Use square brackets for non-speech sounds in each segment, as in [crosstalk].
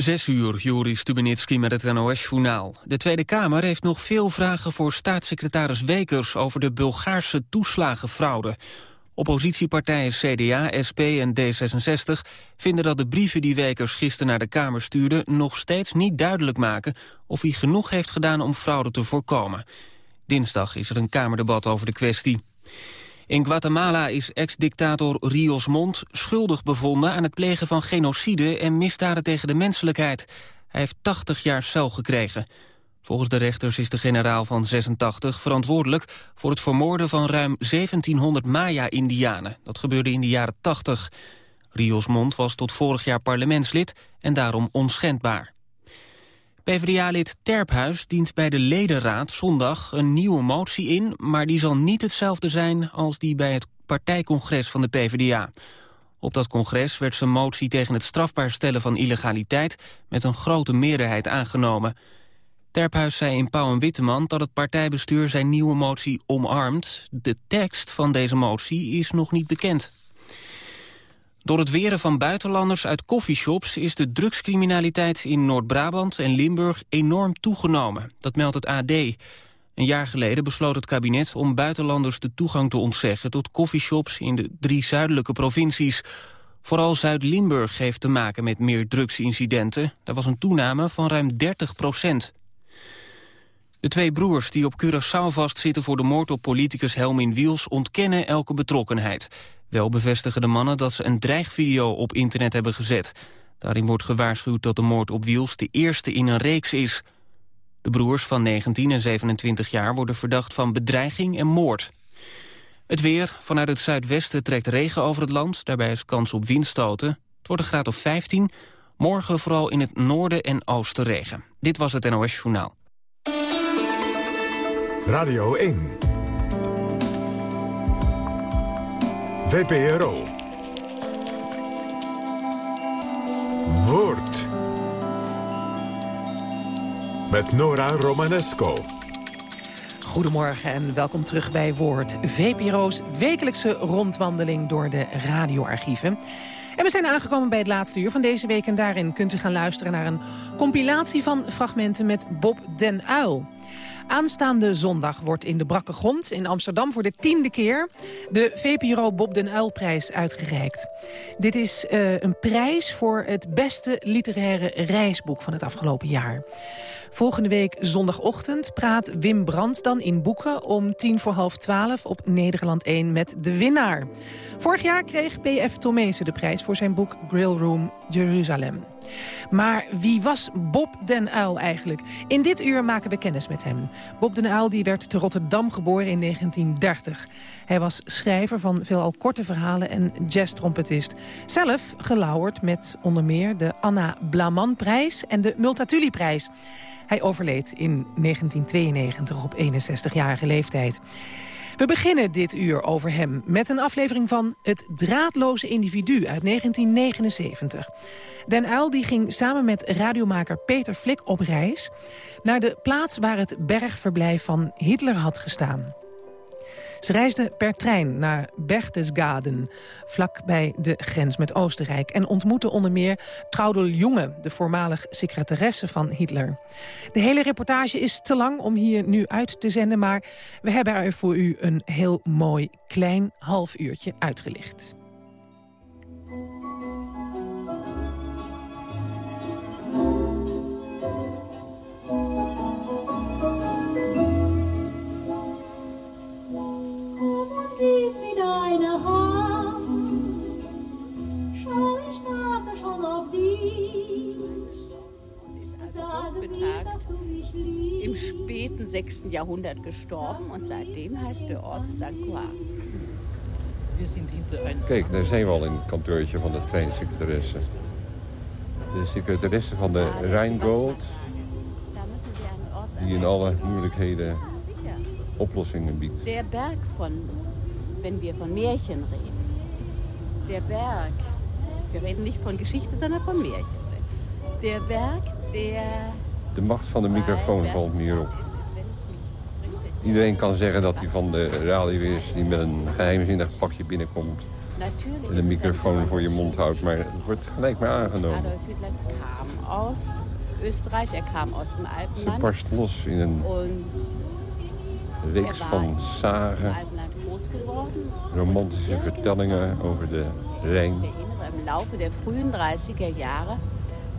Zes uur, Juri Stubenitski met het NOS-journaal. De Tweede Kamer heeft nog veel vragen voor staatssecretaris Wekers... over de Bulgaarse toeslagenfraude. Oppositiepartijen CDA, SP en D66 vinden dat de brieven die Wekers gisteren naar de Kamer stuurde... nog steeds niet duidelijk maken of hij genoeg heeft gedaan om fraude te voorkomen. Dinsdag is er een Kamerdebat over de kwestie. In Guatemala is ex-dictator Rios Mont schuldig bevonden aan het plegen van genocide en misdaden tegen de menselijkheid. Hij heeft 80 jaar cel gekregen. Volgens de rechters is de generaal van 86 verantwoordelijk voor het vermoorden van ruim 1700 Maya-Indianen. Dat gebeurde in de jaren 80. Rios Mont was tot vorig jaar parlementslid en daarom onschendbaar. PvdA-lid Terphuis dient bij de ledenraad zondag een nieuwe motie in... maar die zal niet hetzelfde zijn als die bij het partijcongres van de PvdA. Op dat congres werd zijn motie tegen het strafbaar stellen van illegaliteit... met een grote meerderheid aangenomen. Terphuis zei in Pauw en Witteman dat het partijbestuur zijn nieuwe motie omarmt. De tekst van deze motie is nog niet bekend. Door het weren van buitenlanders uit coffeeshops is de drugscriminaliteit in Noord-Brabant en Limburg enorm toegenomen. Dat meldt het AD. Een jaar geleden besloot het kabinet om buitenlanders de toegang te ontzeggen tot coffeeshops in de drie zuidelijke provincies. Vooral Zuid-Limburg heeft te maken met meer drugsincidenten. Daar was een toename van ruim 30 procent. De twee broers die op Curaçao vastzitten voor de moord op politicus Helmin Wiels ontkennen elke betrokkenheid. Wel bevestigen de mannen dat ze een dreigvideo op internet hebben gezet. Daarin wordt gewaarschuwd dat de moord op Wiels de eerste in een reeks is. De broers van 19 en 27 jaar worden verdacht van bedreiging en moord. Het weer. Vanuit het zuidwesten trekt regen over het land. Daarbij is kans op windstoten. Het wordt een graad of 15. Morgen vooral in het noorden en oosten regen. Dit was het NOS Journaal. Radio 1. VPRO. Woord. Met Nora Romanesco. Goedemorgen en welkom terug bij Woord. VPRO's wekelijkse rondwandeling door de radioarchieven. En we zijn aangekomen bij het laatste uur van deze week... en daarin kunt u gaan luisteren naar een compilatie van fragmenten met Bob den Uil. Aanstaande zondag wordt in de Brakke Grond in Amsterdam voor de tiende keer de VPRO Bob den Uilprijs uitgereikt. Dit is uh, een prijs voor het beste literaire reisboek van het afgelopen jaar. Volgende week zondagochtend praat Wim Brands dan in Boeken... om tien voor half twaalf op Nederland 1 met de winnaar. Vorig jaar kreeg P.F. Tomezen de prijs voor zijn boek Grill Room Jeruzalem. Maar wie was Bob den Uil eigenlijk? In dit uur maken we kennis met hem. Bob den Uil die werd te Rotterdam geboren in 1930. Hij was schrijver van veelal korte verhalen en jazztrompetist. Zelf gelauwerd met onder meer de Anna Blaman-prijs en de Multatuli-prijs. Hij overleed in 1992 op 61-jarige leeftijd. We beginnen dit uur over hem met een aflevering van Het draadloze individu uit 1979. Den Uil die ging samen met radiomaker Peter Flik op reis... naar de plaats waar het bergverblijf van Hitler had gestaan. Ze reisden per trein naar Berchtesgaden, vlak bij de grens met Oostenrijk... en ontmoetten onder meer Traudel Junge, de voormalig secretaresse van Hitler. De hele reportage is te lang om hier nu uit te zenden... maar we hebben er voor u een heel mooi klein half uurtje uitgelicht. Im späten 6. Jahrhundert gestorben und seitdem heißt der Ort St. Kijk, daar zijn we al in het kantoortje van de treinsecretaresse. De secretaresse van de Rijngold, die in alle moeilijkheden oplossingen biedt. Der Berg van, wenn wir von Märchen reden. Der Berg, wir reden nicht von Geschichte, sondern von Märchen. Der Berg, der de macht van de microfoon valt me hier op. Iedereen kan zeggen dat hij van de radio is, die met een geheimzinnig pakje binnenkomt. en de microfoon voor je mond houdt. Maar het wordt gelijk maar aangenomen. Adolf Hitler kam aus Österreich, er kam aus dem Ze Alpenland. barst los in een reeks van zagen, Alpenland romantische vertellingen over de Rijn. Erinnere, im Laufe der frühen 30er Jahre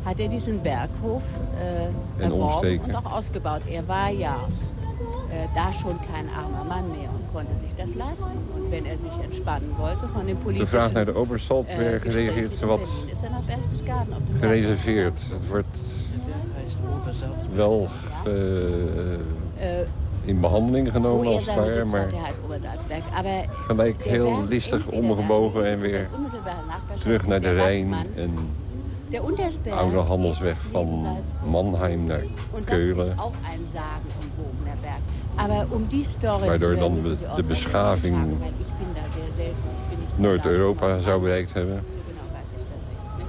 hat er diesen Berghof äh, erworben und auch ausgebaut. Er war ja äh, da schon kein armer Mann mehr und konnte sich das leisten. Und wenn er sich entspannen wollte von den Op de politischen vraag naar de äh, Obersaltberg Gesprächen reageert ze wat er gereserveerd. Het wordt wel eh, Äh, in behandeling genomen als het ware, maar gelijk heel listig omgebogen en weer terug ist naar de Rijn en oude handelsweg ist van. Mannheim naar Und das Keulen. ist auch ein sagenumwobener Berg. Aber um die Story Waardoor dan de- Ortsansässig beschaving Noord-Europa zou bereikt hebben.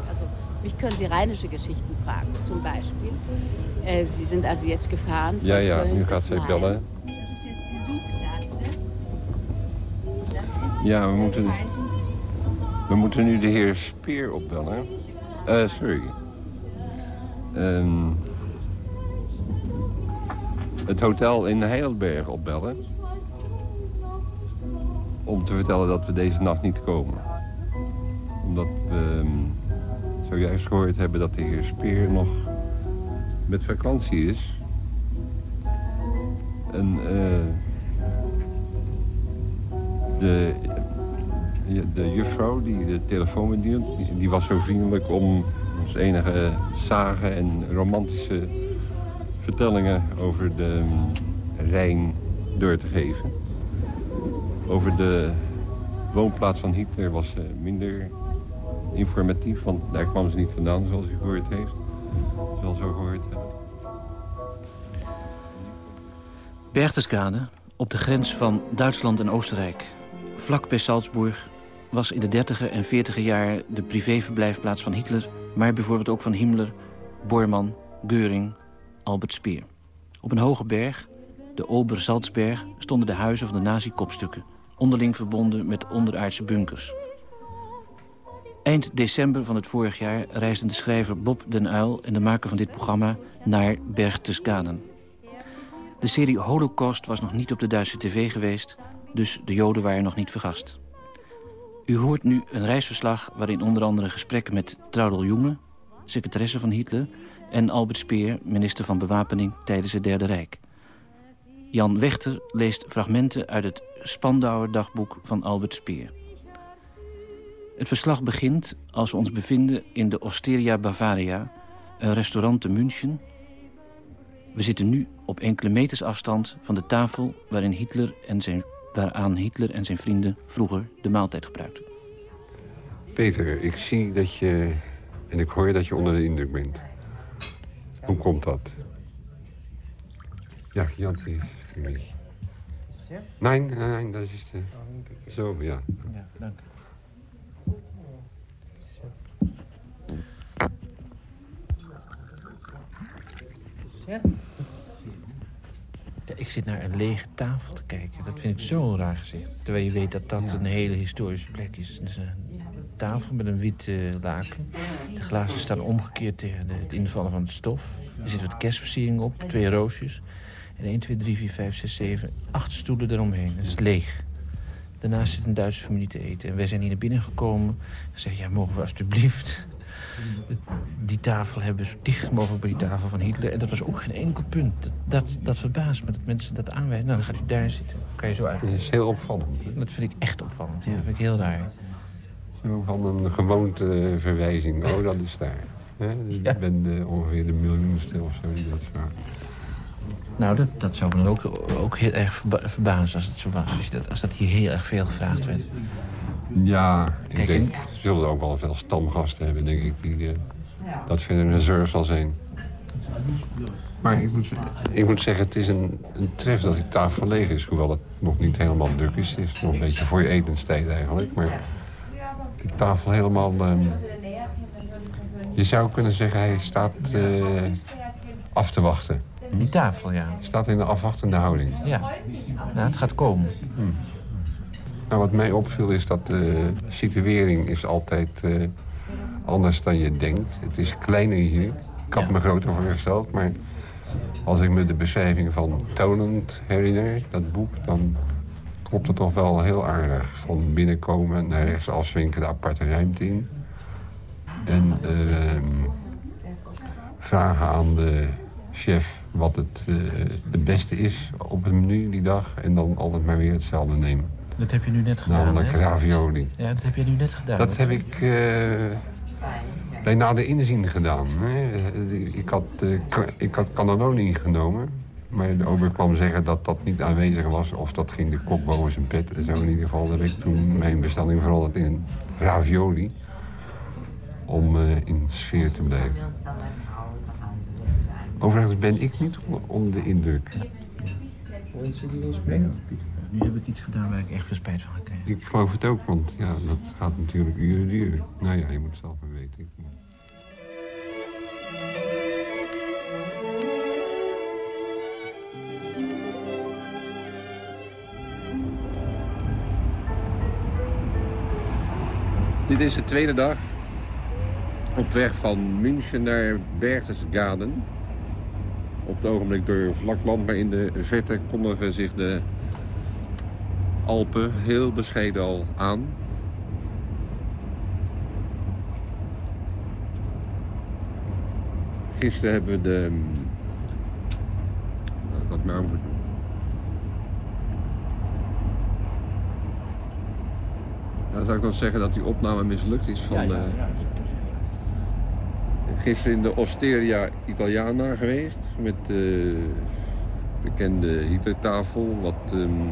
Also, mich können Sie rheinische Geschichten fragen. Zum Beispiel, äh, Sie sind also jetzt gefahren Ja, ja, nu gaat Mainz. bellen. Die Ja, we moeten, we moeten nu de heer Speer opbellen. Eh, sorry. Ehm, het hotel in Heidelberg opbellen. Om te vertellen dat we deze nacht niet komen. Omdat we ehm, zojuist gehoord hebben dat de heer Speer nog met vakantie is. En eh, de, de juffrouw die de telefoon bedient, die, was zo vriendelijk om ons enige zagen en romantische vertellingen over de mm, Rijn door te geven. Over de woonplaats van Hitler was ze minder informatief, want daar kwam ze niet vandaan zoals u gehoord heeft. Zoals we gehoord. Berchtesgade, op de grens van Duitsland en Oostenrijk. Vlak bij Salzburg was in de 30er en 40er jaren de privéverblijfplaats van Hitler... maar bijvoorbeeld ook van Himmler, Bormann, Göring, Albert Speer. Op een hoge berg, de Ober-Salzberg, stonden de huizen van de nazi-kopstukken... onderling verbonden met onderaardse bunkers. Eind december van het vorig jaar reisden de schrijver Bob den Uyl... en de maker van dit programma naar Berchtesgaden. De serie Holocaust was nog niet op de Duitse tv geweest... dus de Joden waren nog niet vergast. U hoort nu een reisverslag waarin onder andere gesprekken met Traudel Junge... secretaresse van Hitler... en Albert Speer, minister van Bewapening tijdens het Derde Rijk. Jan Wechter leest fragmenten uit het Spandauer dagboek van Albert Speer. Het verslag begint als we ons bevinden in de Osteria Bavaria... een restaurant te München we zitten nu op enkele meters afstand van de tafel waarin Hitler en zijn, waaraan Hitler en zijn vrienden vroeger de maaltijd gebruikten. Peter, ik zie dat je... en ik hoor dat je onder de indruk bent. Hoe komt dat? Ja, Jan is... Nee, nee, nee, dat is de... Zo, ja. Ja, dank. Ik zit naar een lege tafel te kijken. Dat vind ik zo'n raar gezicht. Terwijl je weet dat dat een hele historische plek is. Dus een tafel met een wit eh, laken. De glazen staan omgekeerd tegen de, het invallen van het stof. Er zit wat kerstversiering op, twee roosjes. En 1, 2, 3, 4, 5, 6, 7, acht stoelen eromheen. Dat is leeg. Daarnaast zit een Duitse familie te eten. En wij zijn hier naar binnen gekomen. En zeggen, ja, mogen we alsjeblieft die tafel hebben zo dicht mogelijk bij die tafel van Hitler. En dat was ook geen enkel punt. Dat, dat, dat verbaast me dat mensen dat aanwijzen. Nou, dan gaat u daar zitten. kan je zo uit. Dat is heel opvallend. Dat vind ik echt opvallend. Ja, dat vind ik heel raar. Zo van een gewoonteverwijzing. Oh, dat is daar. Dus Ja. Ik ben de, ongeveer de miljoenste of zo vraagt. Nou, dat, dat zou me dan ook, ook heel erg verba- verbazen als het zo was. Als, dat, als dat hier heel erg veel gevraagd werd. Ja, ik Kijk, denk, ze zullen ook wel veel stamgasten hebben, denk ik, die eh, dat verder een zorg zal zijn. Maar ik moet, ik moet zeggen, het is een, een tref dat die tafel leeg is. Hoewel het nog niet helemaal druk is. Het is nog een beetje voor je etenstijd eigenlijk. Maar die tafel helemaal... ehm, je zou kunnen zeggen, hij staat eh, af te wachten. Die tafel, ja. Hij staat in de afwachtende houding. Ja, nou, het gaat komen. Nou, wat mij opviel is dat de situering is altijd uh, anders dan je denkt. Het is kleiner hier. Ik had me groter voorgesteld, maar als ik me de beschrijving van Tonend herinner, dat boek, dan klopt het toch wel heel aardig. Van binnenkomen, naar rechts afzwinken, de aparte ruimte in. En uh, vragen aan de chef wat het uh, de beste is op het menu die dag. En dan altijd maar weer hetzelfde nemen. Dat heb je nu net gedaan, Namelijk ravioli. Ja, dat heb je nu net gedaan. Dat heb ik uh, bij nader inzien gedaan. Hè. Ik, had, uh, ik had cannelloni ingenomen. Maar de ober kwam zeggen dat dat niet aanwezig was. Of dat ging de kok boven zijn bed. En zo in ieder geval heb ik toen mijn bestelling veranderd in ravioli. Om uh, in sfeer te blijven. Overigens ben ik niet onder de indruk. Die wil? Nu heb ik iets gedaan waar ik echt veel spijt van gekregen. Ik geloof het ook, want ja, dat gaat natuurlijk uren duren. Nou ja, je moet het zelf maar weten. Dit is de tweede dag op weg van München naar Berchtesgaden. Op het ogenblik door vlak land, maar in de verte kondigen zich de Alpen heel bescheiden al aan. Gisteren hebben we de... Laat dat maar over Dan zou ik dan zeggen dat die opname mislukt is van... Ja, ja, ja. gisteren in de Osteria Italiana geweest. Met de bekende Hitlertafel. Wat um,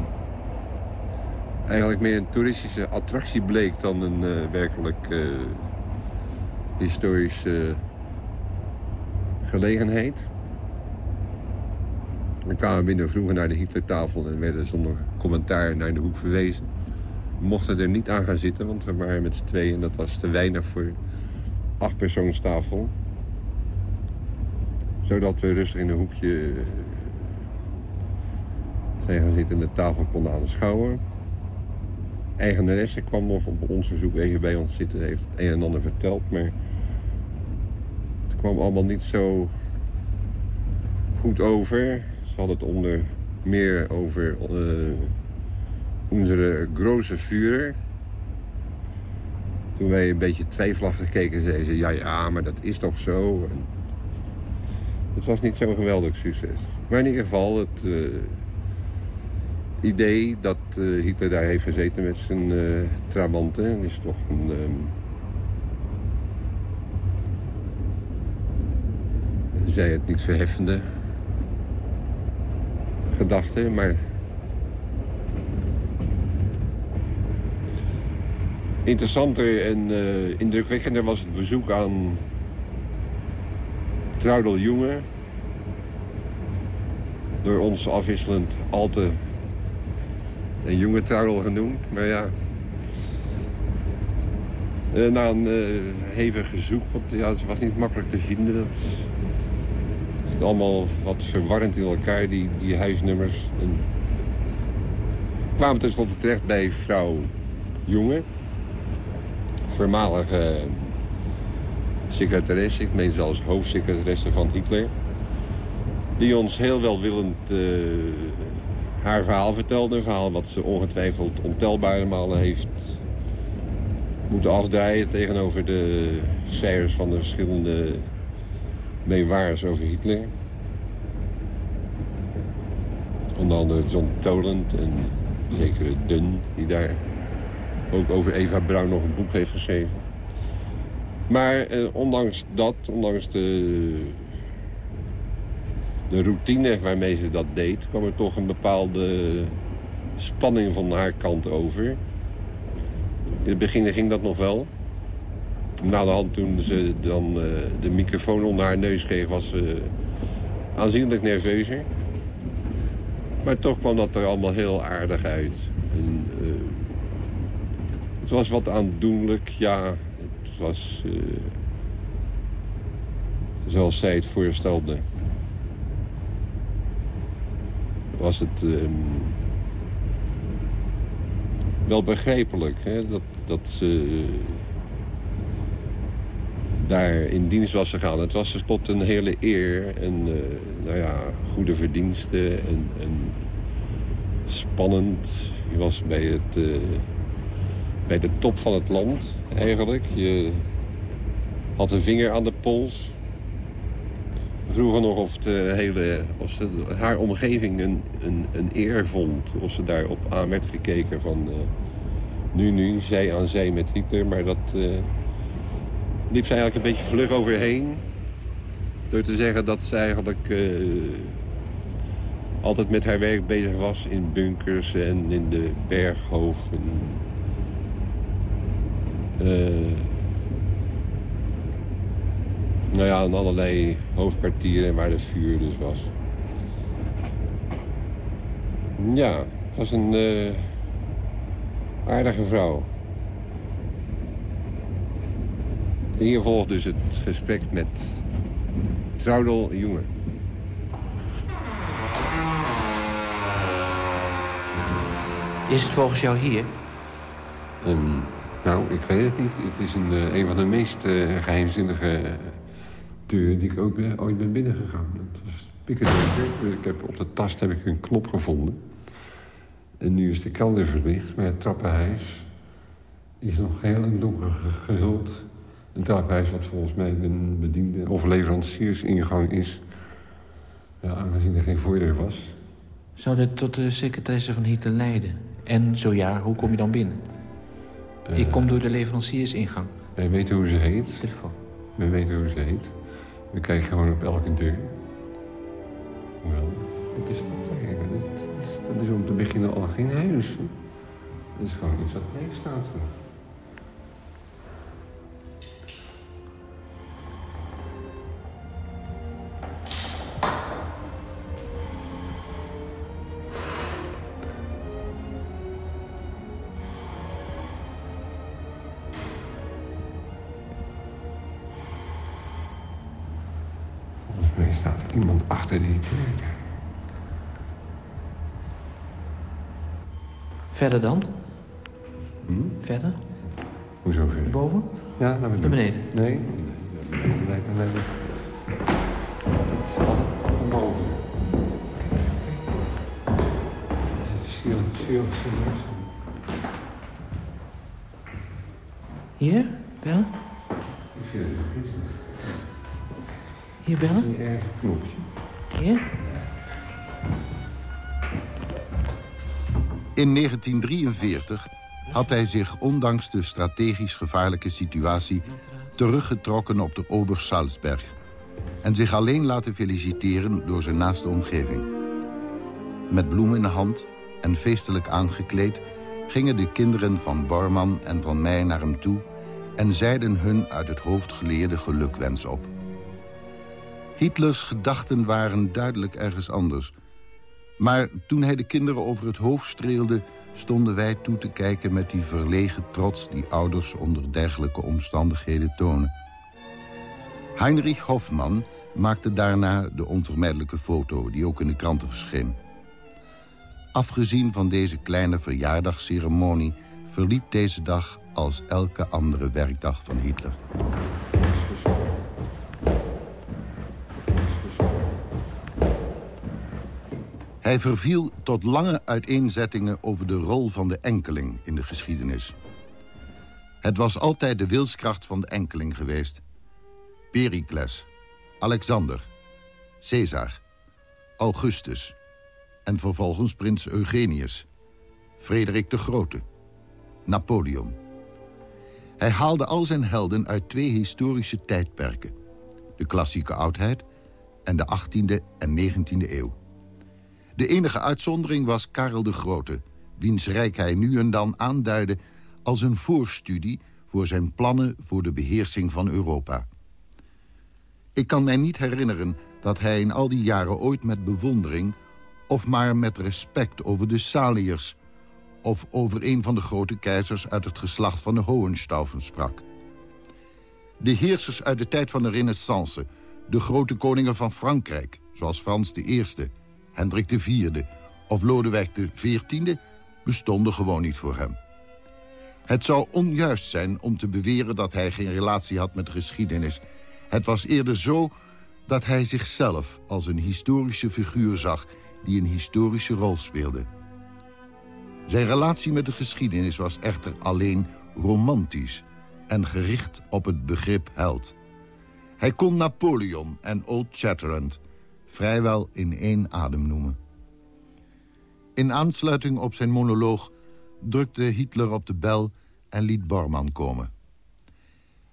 eigenlijk meer een toeristische attractie bleek dan een uh, werkelijk uh, historische gelegenheid. We kwamen binnen vroeger naar de Hitlertafel en werden zonder commentaar naar de hoek verwezen. We mochten er niet aan gaan zitten, want we waren met z'n tweeën en dat was te weinig voor acht persoonstafel. Zodat we rustig in een hoekje zijn gaan zitten en de tafel konden aanschouwen eigenaresse kwam nog op ons verzoek even bij ons zitten. Heeft het een en ander verteld, maar het kwam allemaal niet zo goed over. Ze hadden het onder meer over uh, onze grote vuur. Toen wij een beetje twijfelachtig keken, zeiden ze... ja, ja, maar dat is toch zo. Het was niet zo'n geweldig succes. Maar in ieder geval, het... Uh, idee dat uh, Hitler daar heeft gezeten met zijn uh, trabanten is toch een... Zij het niet verheffende gedachte, maar... Interessanter en uh, indrukwekkender was het bezoek aan Traudel Jonge. Door ons afwisselend al te een jonge trouwel genoemd. Maar ja, uh, na een uh, hevig gezoek, want ja, het was niet makkelijk te vinden. Dat zit allemaal wat verwarrend in elkaar, die, die huisnummers. En kwamen tenslotte terecht bij vrouw Jonge. Voormalige secretaresse, ik meen zelfs hoofdsecretaresse van Hitler. Die ons heel welwillend uh, haar verhaal vertelde. Een verhaal wat ze ongetwijfeld ontelbare malen heeft moeten afdraaien... tegenover de schrijvers van de verschillende memoires over Hitler. Onder andere John Toland en zekere Dunn... die daar ook over Eva Braun nog een boek heeft geschreven. Maar eh, ondanks dat, ondanks de de routine waarmee ze dat deed... kwam er toch een bepaalde spanning van haar kant over. In het begin ging dat nog wel. Na de hand toen ze dan uh, de microfoon onder haar neus kreeg... was ze aanzienlijk nerveuzer. Maar toch kwam dat er allemaal heel aardig uit. En, uh, het was wat aandoenlijk, ja. Het was uh, zoals zij het voorstelde was het... Um, wel begrijpelijk hè, dat, dat ze daar in dienst was gegaan. Het was tot een hele eer en uh, nou ja, goede verdiensten en, en, spannend. Je was bij, het, uh, bij de top van het land eigenlijk. Je had een vinger aan de pols. Vroeger nog of, de hele, of ze haar omgeving een, een, een eer vond. Of ze daarop aan werd gekeken van... Uh, nu, nu, zij aan zij met Hitler. Maar dat liep ze eigenlijk een beetje vlug overheen. Door te zeggen dat ze eigenlijk uh, altijd met haar werk bezig was in bunkers en in de berghoven. Nou ja, in allerlei hoofdkwartieren waar de vuur dus was. Ja, het was een uh, aardige vrouw. Hier volgt dus het gesprek met Traudel Jonge. Is het volgens jou hier? Um, nou, ik weet het niet. Het is een, uh, een van de meest uh, geheimzinnige die ik ook ben, ooit ben binnengegaan. Dat was pikkerdonker. Ik heb, op de tast heb ik een knop gevonden. En nu is de kelder verlicht, maar het trappenhuis is nog heel in donker gehuld. Een trappenhuis wat volgens mij een bediende of leveranciersingang is. Ja, aangezien er geen voordeur was. Zou dat tot de secretaresse van Hitler leiden? En zo ja, hoe kom je dan binnen? Uh, ik kom door de leveranciersingang. Wij weten hoe ze heet. Telefoon. We weten hoe ze heet. We kijken gewoon op elke deur. Wel, wat is dat eigenlijk? Dat is, dat is om te beginnen al geen huis. Dat is gewoon iets wat leeg staat Verder dan? Hm? Verder? Hoezo verder? Boven? Ja, naar beneden. Naar beneden? Nee, In 1943 had hij zich ondanks de strategisch gevaarlijke situatie... teruggetrokken op de Ober-Salzberg... en zich alleen laten feliciteren door zijn naaste omgeving. Met bloemen in de hand en feestelijk aangekleed... gingen de kinderen van Bormann en van mij naar hem toe... en zeiden hun uit het hoofd geleerde gelukwens op. Hitlers gedachten waren duidelijk ergens anders. Maar toen hij de kinderen over het hoofd streelde... stonden wij toe te kijken met die verlegen trots... die ouders onder dergelijke omstandigheden tonen. Heinrich Hoffmann maakte daarna de onvermijdelijke foto... die ook in de kranten verscheen. Afgezien van deze kleine verjaardagsceremonie... verliep deze dag als elke andere werkdag van Hitler. Hij verviel tot lange uiteenzettingen over de rol van de enkeling in de geschiedenis. Het was altijd de wilskracht van de enkeling geweest. Pericles, Alexander, Caesar, Augustus... en vervolgens prins Eugenius, Frederik de Grote, Napoleon. Hij haalde al zijn helden uit twee historische tijdperken. De klassieke oudheid en de 18e en 19e eeuw. De enige uitzondering was Karel de Grote... wiens rijk hij nu en dan aanduidde als een voorstudie... voor zijn plannen voor de beheersing van Europa. Ik kan mij niet herinneren dat hij in al die jaren ooit met bewondering... of maar met respect over de Saliërs... of over een van de grote keizers uit het geslacht van de Hohenstaufen sprak. De heersers uit de tijd van de renaissance... de grote koningen van Frankrijk, zoals Frans I Hendrik IV of Lodewijk XIV bestonden gewoon niet voor hem. Het zou onjuist zijn om te beweren dat hij geen relatie had met de geschiedenis. Het was eerder zo dat hij zichzelf als een historische figuur zag... die een historische rol speelde. Zijn relatie met de geschiedenis was echter alleen romantisch... en gericht op het begrip held. Hij kon Napoleon en Old Shatterhand vrijwel in één adem noemen. In aansluiting op zijn monoloog drukte Hitler op de bel en liet Bormann komen.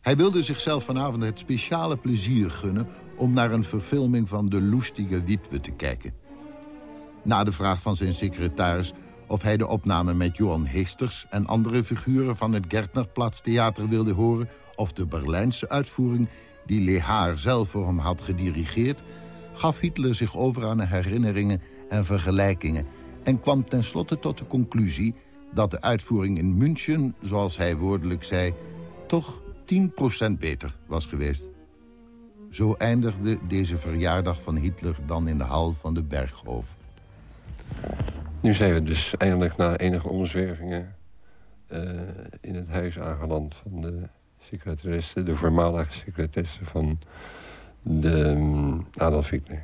Hij wilde zichzelf vanavond het speciale plezier gunnen... om naar een verfilming van De Loestige Witwe te kijken. Na de vraag van zijn secretaris of hij de opname met Johan Heesters... en andere figuren van het Gertnerplatztheater wilde horen... of de Berlijnse uitvoering die Lehaar zelf voor hem had gedirigeerd... gaf Hitler zich over aan herinneringen en vergelijkingen... en kwam tenslotte tot de conclusie dat de uitvoering in München, zoals hij woordelijk zei... toch 10% beter was geweest. Zo eindigde deze verjaardag van Hitler dan in de hal van de Berghof. Nu zijn we dus eindelijk na enige omzwervingen... Uh, in het huis aangeland van de secretaresse... de voormalige secretaresse van de um, Adolf Hitler.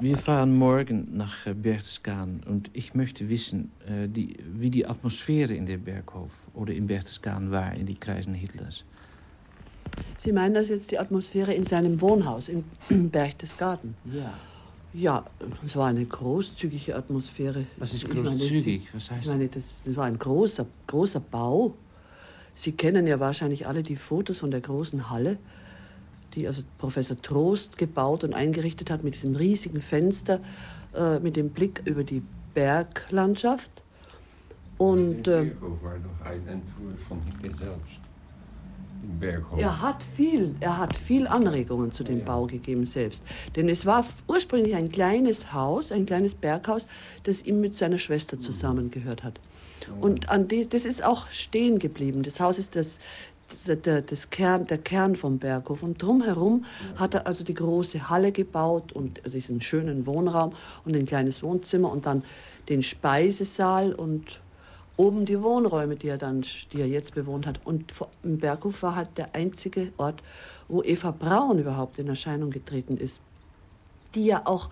Wir fahren morgen nach äh, Berchtesgaden und ich möchte wissen, äh, die, wie die Atmosphäre in der Berghof oder in Berchtesgaden war in die Kreisen Hitlers. Sie meinen das jetzt die Atmosphäre in seinem Wohnhaus in [clears throat] Berchtesgaden? Ja. Ja, es war eine großzügige Atmosphäre. Was ist großzügig? Was heißt ich meine, das, das war ein großer, großer Bau. Sie kennen ja wahrscheinlich alle die Fotos von der großen Halle die also Professor Trost gebaut und eingerichtet hat mit diesem riesigen Fenster, äh, mit dem Blick über die Berglandschaft. Und äh, war noch ein Entwurf von Hitler selbst. Im Berghof. Er hat viel, er hat viel Anregungen zu dem ja. Bau gegeben selbst. Denn es war ursprünglich ein kleines Haus, ein kleines Berghaus, das ihm mit seiner Schwester zusammengehört hat. Und an die, das ist auch stehen geblieben. Das Haus ist das der, das Kern, der Kern vom Berghof. Und drumherum hat er also die große Halle gebaut und diesen schönen Wohnraum und ein kleines Wohnzimmer und dann den Speisesaal und oben die Wohnräume, die er dann, die er jetzt bewohnt hat. Und im Berghof war halt der einzige Ort, wo Eva Braun überhaupt in Erscheinung getreten ist. Die ja auch,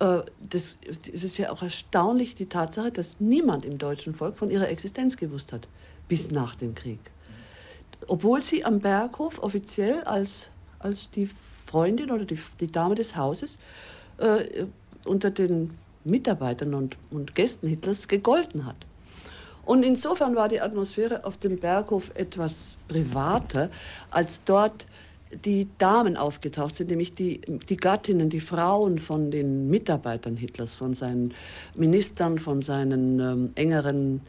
das, das ist ja auch erstaunlich, die Tatsache, dass niemand im deutschen Volk von ihrer Existenz gewusst hat, bis nach dem Krieg obwohl sie am Berghof offiziell als, als die Freundin oder die, die Dame des Hauses äh, unter den Mitarbeitern und, und Gästen Hitlers gegolten hat. Und insofern war die Atmosphäre auf dem Berghof etwas privater, als dort die Damen aufgetaucht sind, nämlich die, die Gattinnen, die Frauen von den Mitarbeitern Hitlers, von seinen Ministern, von seinen ähm, engeren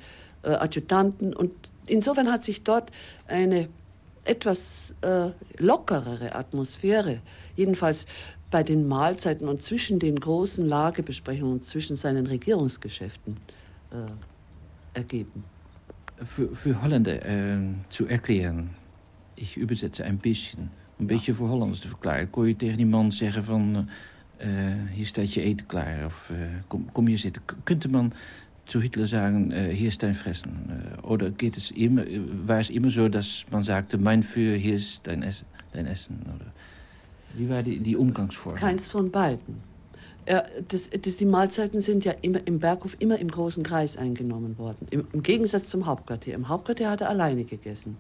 äh, Adjutanten. Und insofern hat sich dort eine etwas äh, lockerere Atmosphäre, jedenfalls bei den Mahlzeiten und zwischen den großen Lagebesprechungen und zwischen seinen Regierungsgeschäften äh, ergeben. Für, für Holländer äh, zu erklären, ich übersetze ein bisschen, een beetje voor Hollanders te verklaren. Kon je tegen die man zeggen van, uh, hier staat je eten klaar of uh, kom, kom hier zitten. Kunt de man zu Hitler äh, hier ist dein Fressen? Oder geht es immer, war es immer so, dass man sagte, mein Für, hier ist dein, Ess dein Essen? Oder wie war die, die Umgangsform? Keins von beiden. Ja, das, das, die Mahlzeiten sind ja immer im Berghof immer im großen Kreis eingenommen worden. Im, Im, Gegensatz zum Hauptquartier. Im Hauptquartier hat er alleine gegessen.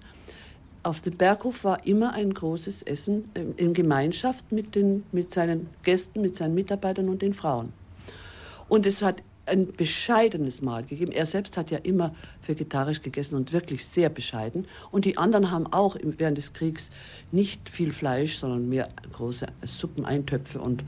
Auf dem Berghof war immer ein großes Essen in, in Gemeinschaft mit, den, mit seinen Gästen, mit seinen Mitarbeitern und den Frauen. Und es hat ein bescheidenes Mahl gegeben. Er selbst hat ja immer vegetarisch gegessen und wirklich sehr bescheiden. Und die anderen haben auch während des Kriegs nicht viel Fleisch, sondern mehr große Suppeneintöpfe und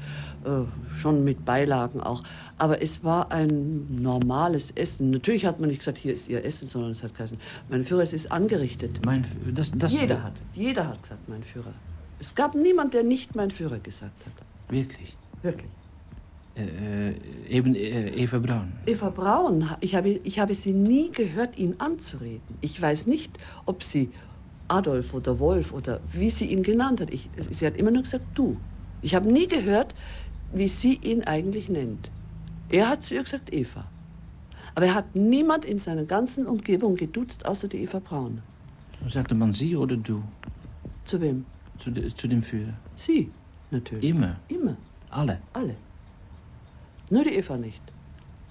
äh, schon mit Beilagen auch. Aber es war ein normales Essen. Natürlich hat man nicht gesagt, hier ist Ihr Essen, sondern es hat geheißen, mein Führer, es ist angerichtet. Mein, das, das jeder hat, jeder hat gesagt, mein Führer. Es gab niemand, der nicht mein Führer gesagt hat. Wirklich? Wirklich. Äh, eben äh, Eva Braun. Eva Braun, ich habe, ich habe sie nie gehört, ihn anzureden. Ich weiß nicht, ob sie Adolf oder Wolf oder wie sie ihn genannt hat. Ich, sie hat immer nur gesagt, du. Ich habe nie gehört, wie sie ihn eigentlich nennt. Er hat zu ihr gesagt, Eva. Aber er hat niemand in seiner ganzen Umgebung geduzt, außer die Eva Braun. Sagte man Sie oder du? Zu wem? Zu, de, zu dem Führer? Sie, natürlich. Immer? Immer. Alle? Alle. Nur die Eva nicht.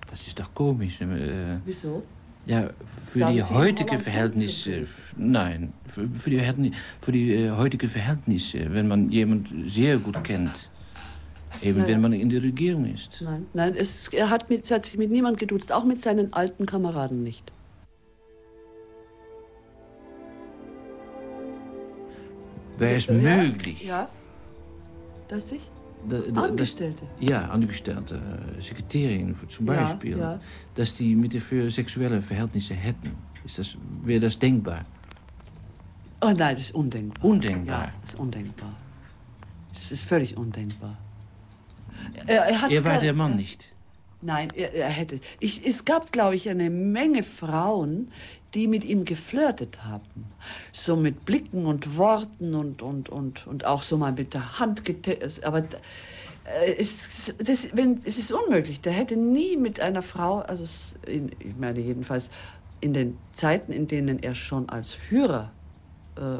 Das ist doch komisch. Äh, Wieso? Ja, für Sagen die Sie, heutige Verhältnisse, nein, für, für die, Verhältni- für die äh, heutige Verhältnisse, wenn man jemand sehr gut kennt, eben ja. wenn man in der Regierung ist. Nein, nein es, er hat, mit, hat sich mit niemand geduzt, auch mit seinen alten Kameraden nicht. Wäre es möglich, Ja. Dass ich? Da- dass, Angestellte. ja, Angestellte, äh, Sekretärin zum Ja, Beispiel, ja. dass die mit für sexuelle Verhältnisse hätten. Ist das, wäre das denkbar? Oh nein, das ist undenkbar. Undenkbar. Ja, das ist undenkbar. Das ist völlig undenkbar. Er, er, hat Er war der Mann nicht. Nein, er, er hätte. Ich, es gab, glaube ich, eine Menge Frauen, die mit ihm geflirtet haben. So mit Blicken und Worten und, und, und, und auch so mal mit der Hand getestet. Aber äh, es, das, wenn, es ist unmöglich. Der hätte nie mit einer Frau, also in, ich meine jedenfalls in den Zeiten, in denen er schon als Führer, äh,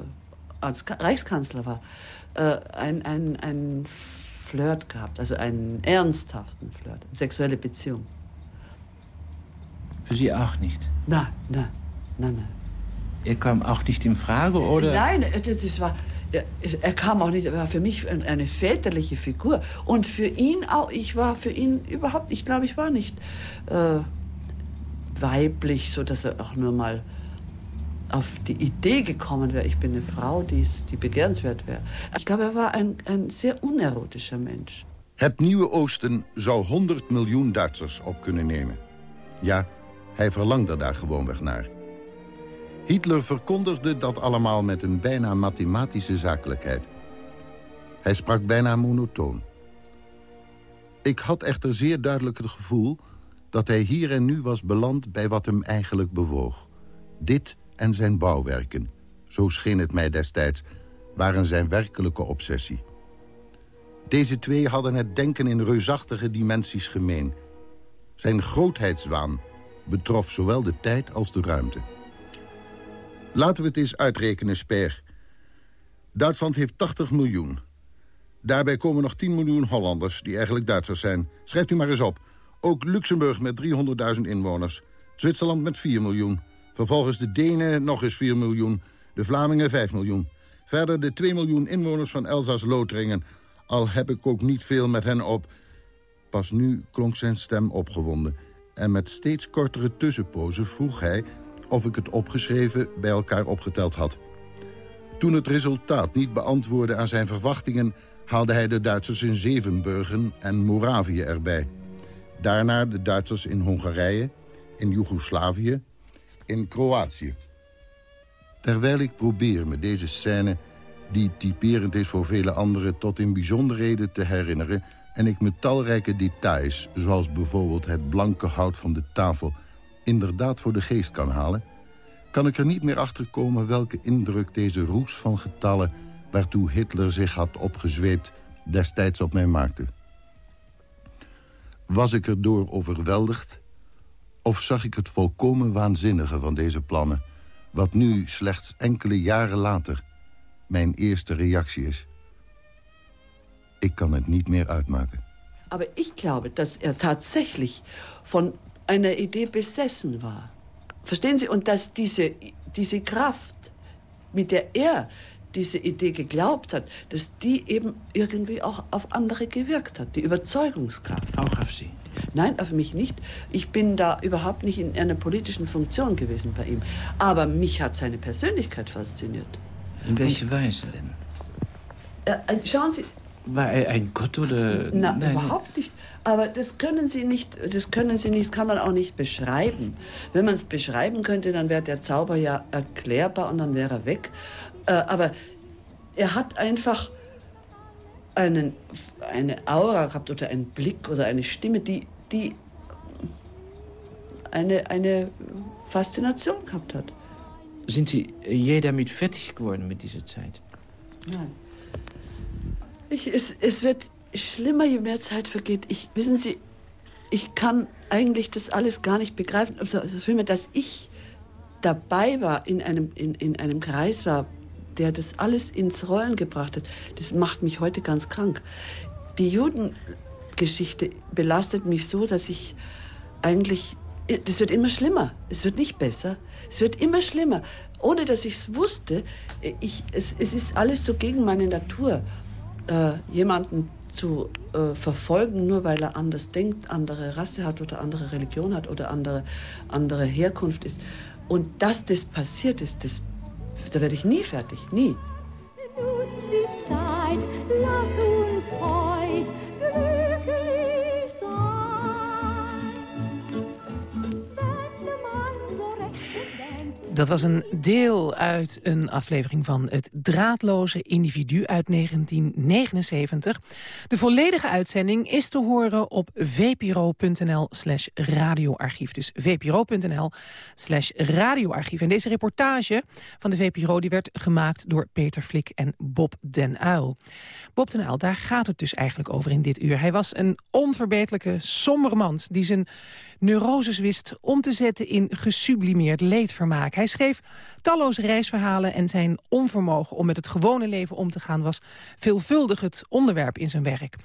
als Ka- Reichskanzler war, äh, ein, ein, ein Flirt gehabt, also einen ernsthaften Flirt, eine sexuelle Beziehung. Für Sie auch nicht. Nein, nein, nein, nein. Er kam auch nicht in Frage, oder? Nein, das war, er, kam auch nicht, er war für mich ein- eine väterliche Figur. Und für ihn auch, ich war für ihn überhaupt, ich glaube, ich war nicht äh, weiblich, so dass er auch nur mal auf die Idee gekommen wäre, ich bin eine Frau, die, ist- die begehrenswert wäre. Ich glaube, er war ein, ein sehr unerotischer Mensch. Het Nieuwe Oosten zou 100 miljoen Duitsers op kunnen nemen. Ja, hij verlangde daar gewoonweg naar. Hitler verkondigde dat allemaal met een bijna mathematische zakelijkheid. Hij sprak bijna monotoon. Ik had echter zeer duidelijk het gevoel dat hij hier en nu was beland bij wat hem eigenlijk bewoog. Dit en zijn bouwwerken, zo scheen het mij destijds, waren zijn werkelijke obsessie. Deze twee hadden het denken in reusachtige dimensies gemeen. Zijn grootheidswaan betrof zowel de tijd als de ruimte. Laten we het eens uitrekenen, Sper. Duitsland heeft 80 miljoen. Daarbij komen nog 10 miljoen Hollanders, die eigenlijk Duitsers zijn. Schrijft u maar eens op. Ook Luxemburg met 300.000 inwoners. Zwitserland met 4 miljoen. Vervolgens de Denen nog eens 4 miljoen. De Vlamingen 5 miljoen. Verder de 2 miljoen inwoners van Elzas-Lotharingen. Al heb ik ook niet veel met hen op. Pas nu klonk zijn stem opgewonden. En met steeds kortere tussenpozen vroeg hij... of ik het opgeschreven bij elkaar opgeteld had. Toen het resultaat niet beantwoordde aan zijn verwachtingen... haalde hij de Duitsers in Zevenburgen en Moravië erbij. Daarna de Duitsers in Hongarije, in Joegoslavië, in Kroatië. Terwijl ik probeer me deze scène, die typerend is voor vele anderen... tot in bijzonderheden te herinneren... en ik me talrijke details, zoals bijvoorbeeld het blanke hout van de tafel... inderdaad voor de geest kan halen... kan ik er niet meer achter komen welke indruk deze roes van getallen... waartoe Hitler zich had opgezweept, destijds op mij maakte. Was ik erdoor overweldigd? Of zag ik het volkomen waanzinnige van deze plannen... wat nu slechts enkele jaren later mijn eerste reactie is? Ik kan het niet meer uitmaken. Aber ich glaube, dass er tatsächlich von einer Idee besessen war. Verstehen Sie? Und dass diese, diese Kraft, mit der er diese Idee geglaubt hat, dass die eben irgendwie auch auf andere gewirkt hat. Die Überzeugungskraft. Auch auf Sie. Nein, auf mich nicht. Ich bin da überhaupt nicht in einer politischen Funktion gewesen bei ihm. Aber mich hat seine Persönlichkeit fasziniert. In welche Weise denn? Äh, äh, schauen Sie, War er ein Gott oder... Na, Nein, überhaupt nicht. Aber das können Sie nicht, das können Sie nicht, kann man auch nicht beschreiben. Wenn man es beschreiben könnte, dann wäre der Zauber ja erklärbar und dann wäre er weg. Äh, aber er hat einfach einen, eine Aura gehabt oder einen Blick oder eine Stimme, die, die eine, eine Faszination gehabt hat. Sind Sie je damit fertig geworden mit dieser Zeit? Nein. Ich, es, es wird schlimmer, je mehr Zeit vergeht. Ich, wissen Sie, ich kann eigentlich das alles gar nicht begreifen. Also, also vielmehr, dass ich dabei war, in einem, in, in einem Kreis war, der das alles ins Rollen gebracht hat, das macht mich heute ganz krank. Die Judengeschichte belastet mich so, dass ich eigentlich, das wird immer schlimmer, es wird nicht besser, es wird immer schlimmer. Ohne dass ich es wusste, ich, es, es ist alles so gegen meine Natur, äh, jemanden zu äh, verfolgen, nur weil er anders denkt, andere Rasse hat oder andere Religion hat oder andere, andere Herkunft ist. Und dass das passiert ist, das, da werde ich nie fertig, nie. Nutzt die Zeit, lass uns heut Dat was een deel uit een aflevering van Het Draadloze Individu uit 1979. De volledige uitzending is te horen op vpro.nl slash radioarchief. Dus vpro.nl slash radioarchief. En deze reportage van de VPRO die werd gemaakt door Peter Flik en Bob den Uil. Bob den Uil, daar gaat het dus eigenlijk over in dit uur. Hij was een onverbeterlijke sombermans die zijn neuroses wist om te zetten in gesublimeerd leedvermaak. Hij schreef talloze reisverhalen en zijn onvermogen om met het gewone leven om te gaan... was veelvuldig het onderwerp in zijn werk.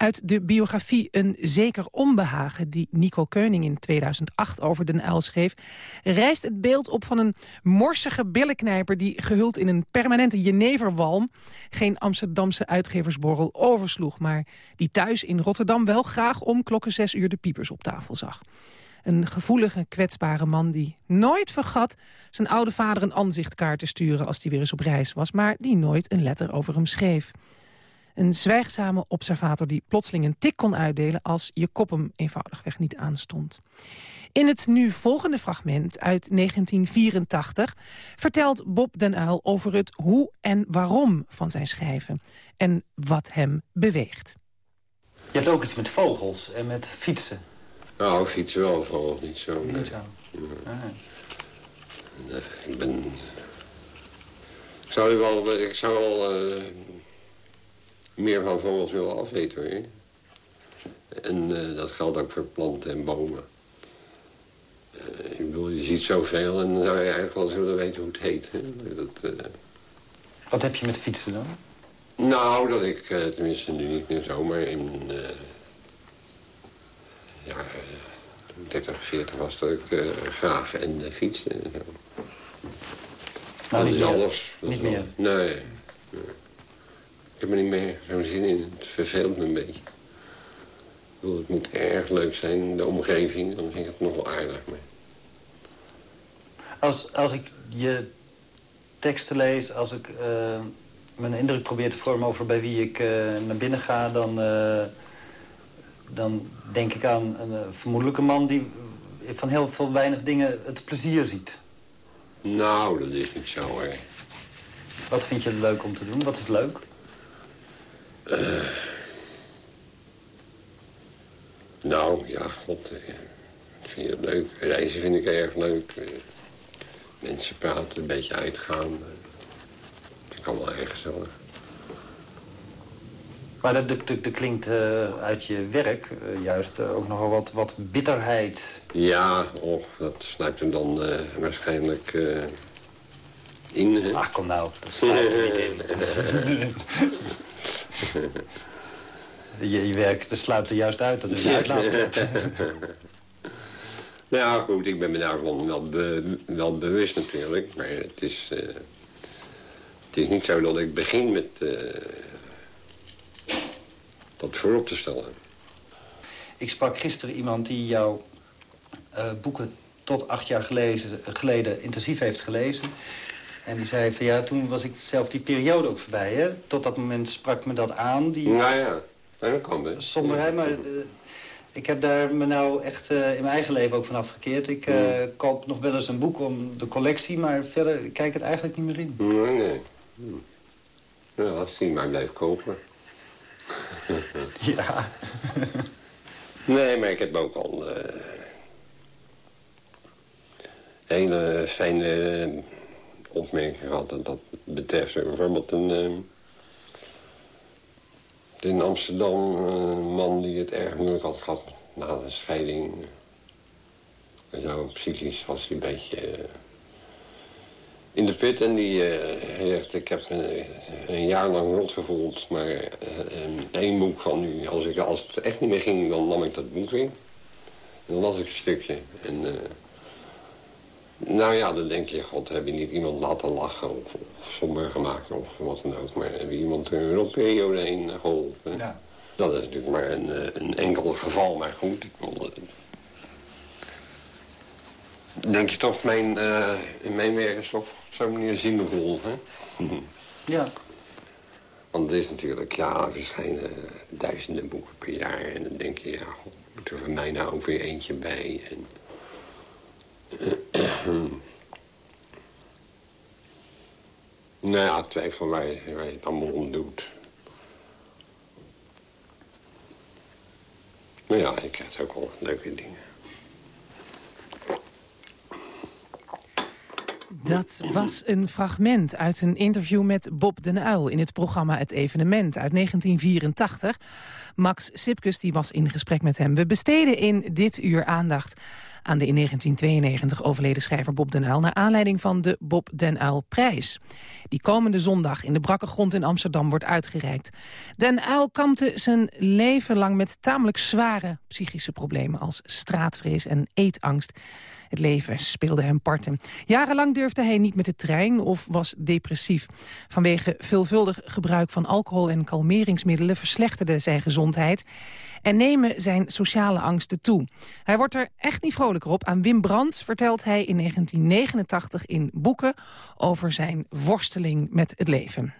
Uit de biografie Een Zeker Onbehagen, die Nico Keuning in 2008 over Den Uil schreef... rijst het beeld op van een morsige billenknijper... die gehuld in een permanente jeneverwalm... geen Amsterdamse uitgeversborrel oversloeg... maar die thuis in Rotterdam wel graag om klokken zes uur de piepers op tafel zag. Een gevoelige, kwetsbare man die nooit vergat... zijn oude vader een aanzichtkaart te sturen als hij weer eens op reis was... maar die nooit een letter over hem schreef. Een zwijgzame observator die plotseling een tik kon uitdelen... als je kop hem eenvoudigweg niet aanstond. In het nu volgende fragment uit 1984 vertelt Bob den Uil over het hoe en waarom van zijn schrijven. En wat hem beweegt. Je hebt ook iets met vogels en met fietsen. Nou, fietsen wel, vogels niet zo. Niet zo? Ah. Nee, ik ben... Ik zou wel... Ik zou wel... Uh meer van vogels willen afweten. Hoor. En uh, dat geldt ook voor planten en bomen. Uh, ik bedoel, je ziet zoveel en dan zou je eigenlijk wel eens willen weten hoe het heet. Hè. Dat, uh... Wat heb je met fietsen dan? Nou, dat ik, tenminste nu niet meer zo, maar in ja, 30, 40 was dat ik graag en fietste en zo. Nou, dat niet is meer. alles. Dat Niet is meer? Nee. nee. Ik heb er niet meer zo'n zin in. Het verveelt me een beetje. Ik bedoel, het moet erg leuk zijn, de omgeving. Dan vind ik het nog wel aardig. Maar... Als, als ik je teksten lees, als ik eh, mijn indruk probeer te vormen over bij wie ik eh, naar binnen ga, dan, eh, dan denk ik aan een vermoedelijke man die van heel veel weinig dingen het plezier ziet. Nou, dat is niet zo, hè. Wat vind je leuk om te doen? Wat is leuk? Nou, ja, god. eh, Ik vind het leuk. Reizen vind ik erg leuk. Eh, Mensen praten, een beetje uitgaan. eh, Dat vind ik allemaal erg gezellig. Maar er, er, er- er klinkt eh, uit je werk eh, juist eh, ook nogal wat, wat bitterheid. Ja, och, dat sluit hem dan eh, waarschijnlijk eh, in. Hè? Ach, kom nou, dat sluit er niet in. [laughs] je, je werk dat sluipt er juist uit, dat is een uitlaatklep. Nou ja, goed, ik ben me daarvan wel, be- wel bewust natuurlijk. Maar het is, eh, het is niet zo dat ik begin met eh, dat voorop te stellen. Ik sprak gisteren iemand die jouw eh, boeken tot acht jaar gelezen, geleden intensief heeft gelezen. En die zei van ja, toen was ik zelf die periode ook voorbij. Hè? Tot dat moment sprak me dat aan, die Nou ja, dat kan best. somberheid. Maar eh, ik heb daar me nou echt eh, in mijn eigen leven ook van afgekeerd. Ik eh, koop nog wel eens een boek om de collectie, maar verder kijk ik het eigenlijk niet meer in. Nee, nee. Hm. Ja, als die maar blijft kopen. Ja. [laughs] Nee, maar ik heb ook al hele fijne eh, opmerkingen gehad. Dat, dat betreft bijvoorbeeld een... eh, in Amsterdam eh, een man die het erg moeilijk had gehad na de scheiding... Zo psychisch was hij een beetje in de put. En die zegt, ik heb een, een, jaar lang rot gevoeld. Maar één boek van nu, als, ik, als het echt niet meer ging, dan nam ik dat boek weer. En dan las ik een stukje. En nou ja, dan denk je, god, heb je niet iemand laten lachen of, of somber gemaakt of wat dan ook. Maar heb je iemand een rotperiode heen geholpen. Ja. Dat is natuurlijk maar een, eh, een enkel geval, maar goed. Ik wil, denk je toch, mijn, uh, in mijn werk is toch op zo'n manier zinvol, hè? [laughs] Ja. Want het is natuurlijk, ja, er verschijnen duizenden boeken per jaar. En dan denk je, ja, moet er voor mij nou ook weer eentje bij. En, nou ja, twijfel waar je, je het allemaal om doet. Maar ja, ik krijg ook wel leuke dingen. Dat was een fragment uit een interview met Bob den Uil... in het programma Het Evenement uit 1984. Max Sipkus die was in gesprek met hem. We besteden in dit uur aandacht aan de in 1992 overleden schrijver Bob den Uyl... naar aanleiding van de Bob den Uyl-prijs. Die komende zondag in de Brakke Grond in Amsterdam wordt uitgereikt. Den Uyl kampte zijn leven lang met tamelijk zware psychische problemen... als straatvrees en eetangst. Het leven speelde hem parten. Jarenlang durfde hij niet met de trein of was depressief. Vanwege veelvuldig gebruik van alcohol en kalmeringsmiddelen... verslechterde zijn gezondheid en nemen zijn sociale angsten toe. Hij wordt er echt niet vrolijker op. Aan Wim Brands vertelt hij in 1989 in boeken over zijn worsteling met het leven.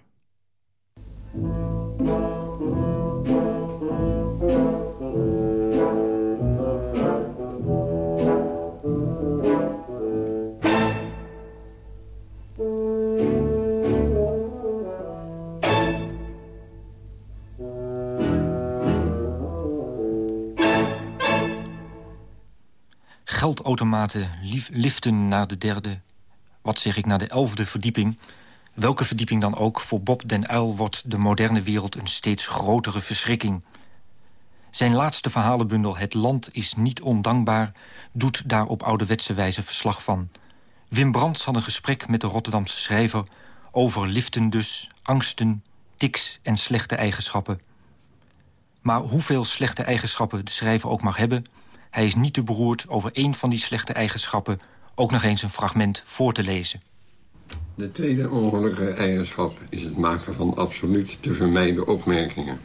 Geldautomaten liften naar de derde... wat zeg ik, naar de elfde verdieping... welke verdieping dan ook, voor Bob den Uil wordt de moderne wereld een steeds grotere verschrikking. Zijn laatste verhalenbundel Het Land is niet ondankbaar... doet daar op ouderwetse wijze verslag van. Wim Brands had een gesprek met de Rotterdamse schrijver... over liften dus, angsten, tics en slechte eigenschappen. Maar hoeveel slechte eigenschappen de schrijver ook mag hebben... Hij is niet te beroerd over één van die slechte eigenschappen... ook nog eens een fragment voor te lezen. De tweede ongelukkige eigenschap is het maken van absoluut te vermijden opmerkingen.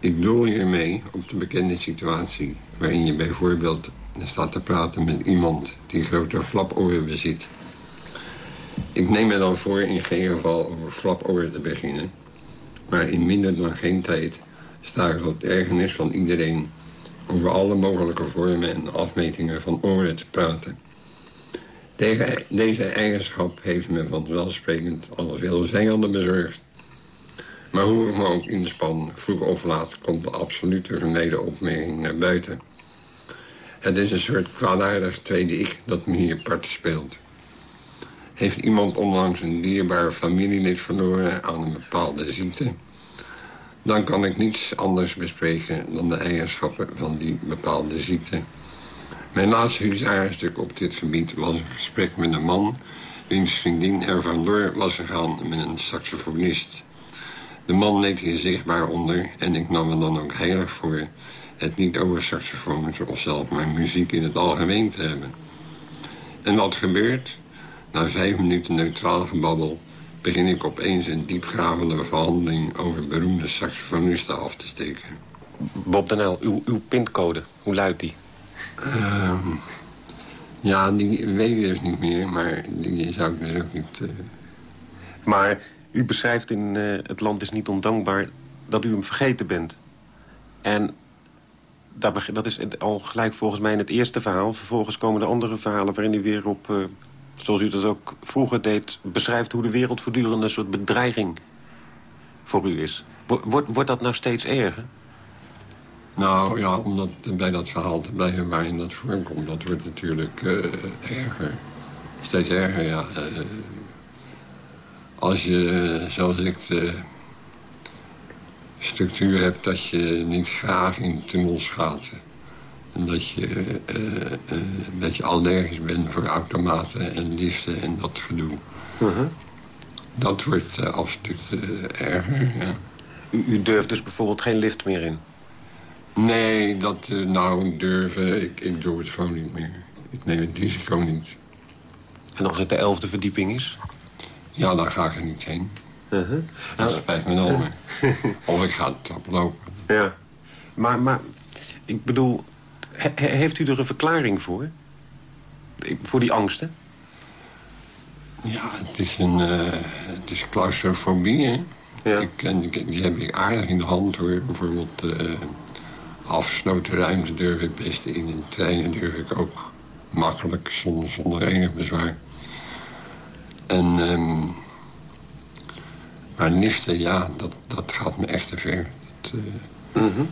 Ik doel hiermee op de bekende situatie... waarin je bijvoorbeeld staat te praten met iemand die grote flaporen bezit. Ik neem me dan voor in geen geval over flaporen te beginnen... maar in minder dan geen tijd sta ik tot ergernis van iedereen over alle mogelijke vormen en afmetingen van oren te praten. deze eigenschap heeft me vanzelfsprekend al veel vijanden bezorgd. Maar hoe ik me ook inspan, vroeg of laat komt de absolute vermeden opmerking naar buiten. Het is een soort kwaadaardig tweede ik dat me hier parten speelt. Heeft iemand onlangs een dierbaar familielid verloren aan een bepaalde ziekte dan kan ik niets anders bespreken dan de eigenschappen van die bepaalde ziekte. Mijn laatste huzarenstuk op dit gebied was een gesprek met een man... wiens vriendin er vandoor was gegaan met een saxofonist. De man leed hier zichtbaar onder en ik nam me dan ook heilig voor... het niet over saxofoons of zelfs mijn muziek in het algemeen te hebben. En wat gebeurt? Na vijf minuten neutraal gebabbel begin ik opeens een diepgravende verhandeling over beroemde saxofonisten af te steken. Bob Danel, uw, uw pincode, hoe luidt die? Ehm, ja, die weet ik dus niet meer, maar die zou ik dus ook niet... Uh... Maar u beschrijft in uh, Het Land is niet ondankbaar dat u hem vergeten bent. En dat is al gelijk volgens mij in het eerste verhaal. Vervolgens komen de andere verhalen waarin u weer op... Zoals u dat ook vroeger deed... beschrijft hoe de wereld voortdurend een soort bedreiging voor u is. Wordt, wordt dat nou steeds erger? Nou ja, om dat, bij dat verhaal te blijven waarin dat voorkomt... dat wordt natuurlijk uh, erger. Steeds erger, ja. Uh, als je, zoals ik, de structuur hebt... dat je niet graag in tunnels gaat... En dat je, uh, uh, dat je allergisch bent voor automaten en liften en dat gedoe. Mhm. Dat wordt uh, absoluut erger, ja. U, u, durft dus bijvoorbeeld geen lift meer in? Nee, dat nou durven, ik, ik doe het gewoon niet meer. Ik neem het risico niet. En als het de elfde verdieping is? Ja, dan ga ik er niet heen. -huh. Dat spijt me dan. [laughs] of ik ga het oplopen. Ja. Maar, maar ik bedoel, he, heeft u er een verklaring voor? Voor die angsten? Ja, het is een uh, het is claustrofobie, hè? Ja. Ik, en, die heb ik aardig in de hand, hoor. Bijvoorbeeld uh, afgesloten ruimte durf ik best in. En treinen durf ik ook makkelijk, zonder, zonder enig bezwaar. En... Um, maar liften, ja, dat, dat gaat me echt te ver. Het, uh, mm -hmm.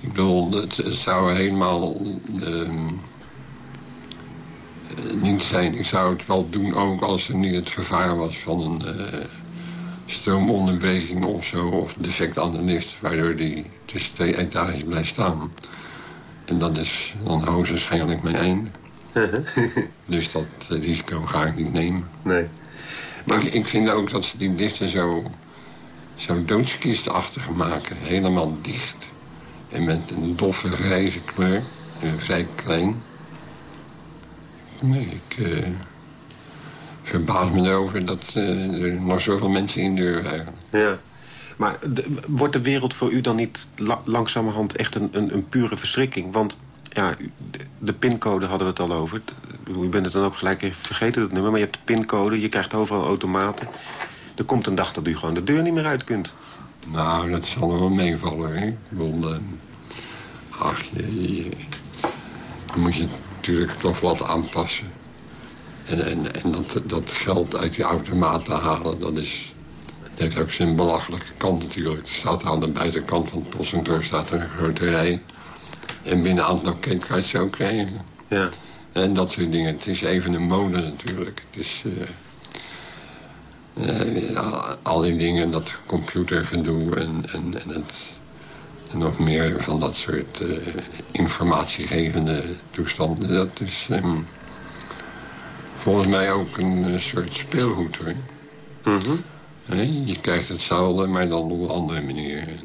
Ik bedoel, het, het zou helemaal um, niet zijn. Ik zou het wel doen ook als er niet het gevaar was van een uh, stroomonderbreking of zo... of defect aan de lift, waardoor die tussen twee etages blijft staan. En dat is dan hoogstwaarschijnlijk mijn einde. [laughs] dus dat risico ga ik niet nemen. Nee. Maar ik, ik vind ook dat ze die liften zo, zo doodskistachtig maken. Helemaal dicht. En met een doffe grijze kleur. En vrij klein. Nee, ik uh, verbaas me erover dat uh, er nog zoveel mensen in durven eigenlijk. Ja. Maar wordt de wereld voor u dan niet la langzamerhand echt een, een, een pure verschrikking? Want ja, de, de pincode hadden we het al over. U bent het dan ook gelijk even vergeten, dat nummer. Maar je hebt de pincode, je krijgt overal automaten. Er komt een dag dat u gewoon de deur niet meer uit kunt. Nou, dat zal er wel meevallen, hè. Ik bedoel, uh, ach, je, moet je natuurlijk toch wat aanpassen. En, en, en dat, dat geld uit die automaten halen, dat is... Het heeft ook zijn belachelijke kant natuurlijk. Er staat aan de buitenkant van het postkantoor staat er een grote rij. En binnen een aantal kan je het zo krijgen. Ja. En dat soort dingen. Het is even een mode natuurlijk. Het is... Uh, uh, al die dingen, dat computergedoe en, en, en, het, en nog meer van dat soort uh, informatiegevende toestanden. Dat is um, volgens mij ook een soort speelgoed hoor. Mm -hmm. je krijgt hetzelfde, maar dan op een andere manier. En,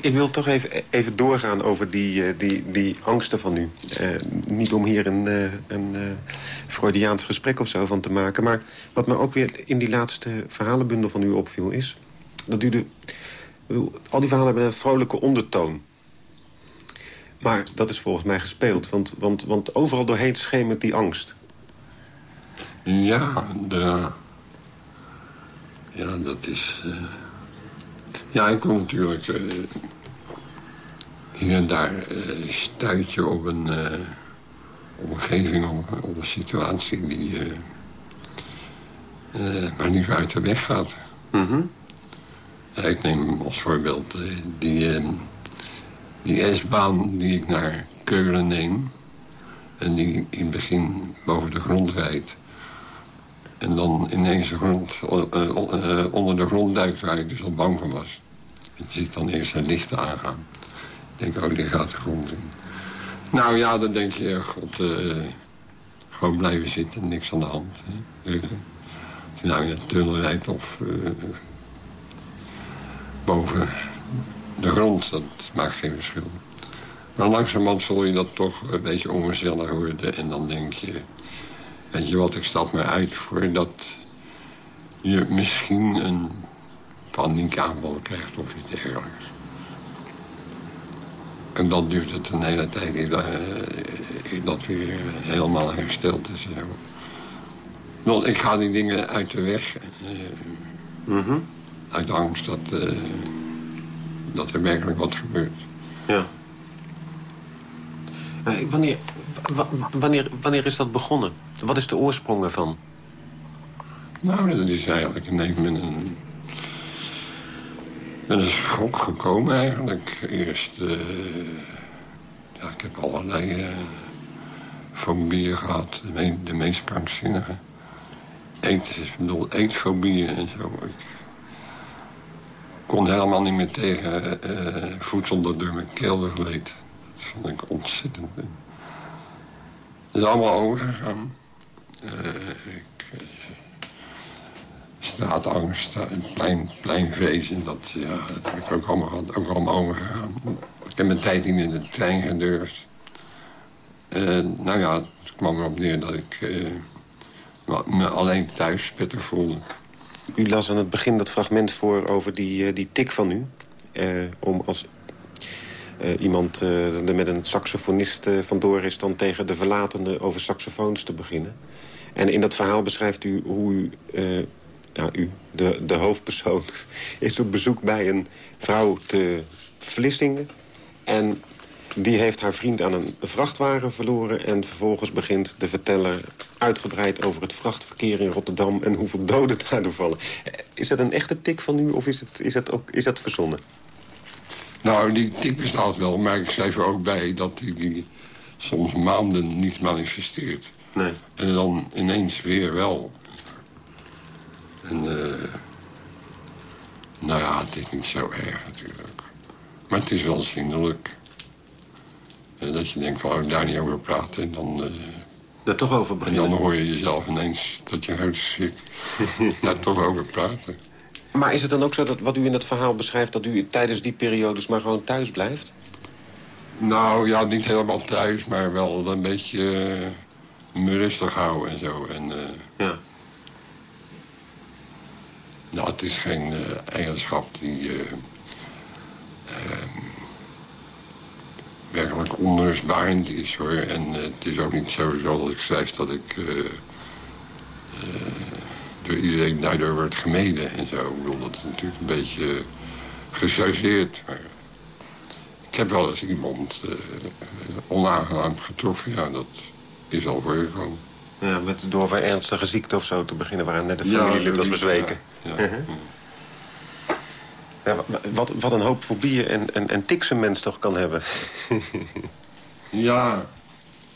ik, wil toch even, even doorgaan over die, die, die angsten van u. Uh, niet om hier een, uh, een Freudiaans gesprek of zo van te maken. Maar wat me ook weer in die laatste verhalenbundel van u opviel is... dat u de... Bedoel, al die verhalen hebben een vrolijke ondertoon. Maar dat is volgens mij gespeeld. Want, want, want overal doorheen schemert die angst. Ja, de, ja dat is... Ja, ik kom natuurlijk uh, hier en daar uh, stuit je op een uh, omgeving, op, op, een situatie die maar niet uit de weg gaat. Mm -hmm. ik neem als voorbeeld die, die S-baan die ik naar Keulen neem... en die in het begin boven de grond rijdt... En dan ineens de grond, uh, uh, onder de grond duikt waar ik dus al bang van was. Je ziet dan eerst een licht aangaan. Ik denk, oh, die gaat de grond in. Nou ja, dan denk je, god, uh, gewoon blijven zitten, niks aan de hand. Hè. Als je nou in een tunnel rijdt of boven de grond, dat maakt geen verschil. Maar langzamerhand zul je dat toch een beetje ongezellig worden. En dan denk je, weet je wat, ik stap maar uit voordat je misschien een paniekaanval krijgt of iets dergelijks. En dan duurt het een hele tijd eer dat weer helemaal hersteld is. Want ik ga die dingen uit de weg. Mm -hmm. Uit angst dat, uh, dat er werkelijk wat gebeurt. Ja. Wanneer, wanneer, wanneer is dat begonnen? Wat is de oorsprong ervan? Nou, dat is eigenlijk in met een... met een schok gekomen eigenlijk. Eerst... Uh, ja, ik heb allerlei uh, fobieën gehad. De, me de meest krankzinnige. Eet, ik bedoel, eetfobieën en zo. Ik kon helemaal niet meer tegen uh, voedsel dat door mijn keel gleed. Dat vond ik ontzettend. Het is allemaal overgegaan. Straatangst, plein, pleinvrees en dat, ja, dat heb ik ook allemaal, allemaal overgegaan. Ik heb mijn tijd niet in de trein gedurfd. Uh, nou ja, het kwam erop neer dat ik me alleen thuis prettig voelde. U las aan het begin dat fragment voor over die, die tik van u. om als iemand er met een saxofonist vandoor is... dan tegen de verlatende over saxofoons te beginnen. En in dat verhaal beschrijft u hoe u, ja, u de, de hoofdpersoon... [laughs] is op bezoek bij een vrouw te Vlissingen. En die heeft haar vriend aan een vrachtwagen verloren... en vervolgens begint de verteller uitgebreid over het vrachtverkeer in Rotterdam... en hoeveel doden daardoor vallen. Is dat een echte tik van u of is, het, is, dat, ook, is dat verzonnen? Nou, die tik bestaat wel, maar ik schrijf er ook bij dat die, soms maanden niet manifesteert. Nee. En dan ineens weer wel. En uh, nou ja, het is niet zo erg natuurlijk. Maar het is wel zindelijk. En dat je denkt, van, oh, daar niet over praten. En dan, uh, daar toch over beginnen. En dan hoor je jezelf ineens dat je huid [laughs] daar toch over praten. Maar is het dan ook zo dat wat u in het verhaal beschrijft... dat u tijdens die periodes maar gewoon thuis blijft? Nou, ja, niet helemaal thuis, maar wel een beetje uh, me rustig houden en zo. En, uh, ja. Nou, het is geen uh, eigenschap die ehm, werkelijk onrustbarend is, hoor. En het is ook niet zo dat ik schrijf dat ik door iedereen daardoor wordt gemeden en zo. Ik bedoel, dat is natuurlijk een beetje gechargeerd. Ik heb wel eens iemand uh, onaangenaam getroffen. Ja, dat is al voorgekomen. Ja, met door een ernstige ziekte of zo te beginnen... waar net een familielid was bezweken. Ja, ja. ja, wat, wat een hoop fobieën en, en, en tics een mens toch kan hebben. [laughs] ja,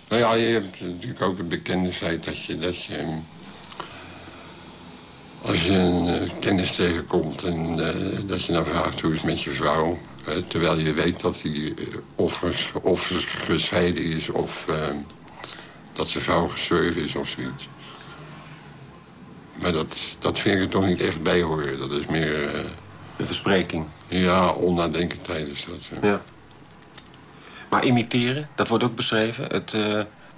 nou ja, je hebt natuurlijk ook een bekende feit dat je... Dat je als je een uh, kennis tegenkomt en uh, dat je dan vraagt hoe is het met je vrouw... Uh, terwijl je weet dat hij of, of gescheiden is of dat zijn vrouw gestorven is of zoiets. Maar dat, dat vind ik er toch niet echt bij horen. Dat is meer... een verspreking? Ja, onnadenkendheid is dat. Ja. Maar imiteren, dat wordt ook beschreven. Het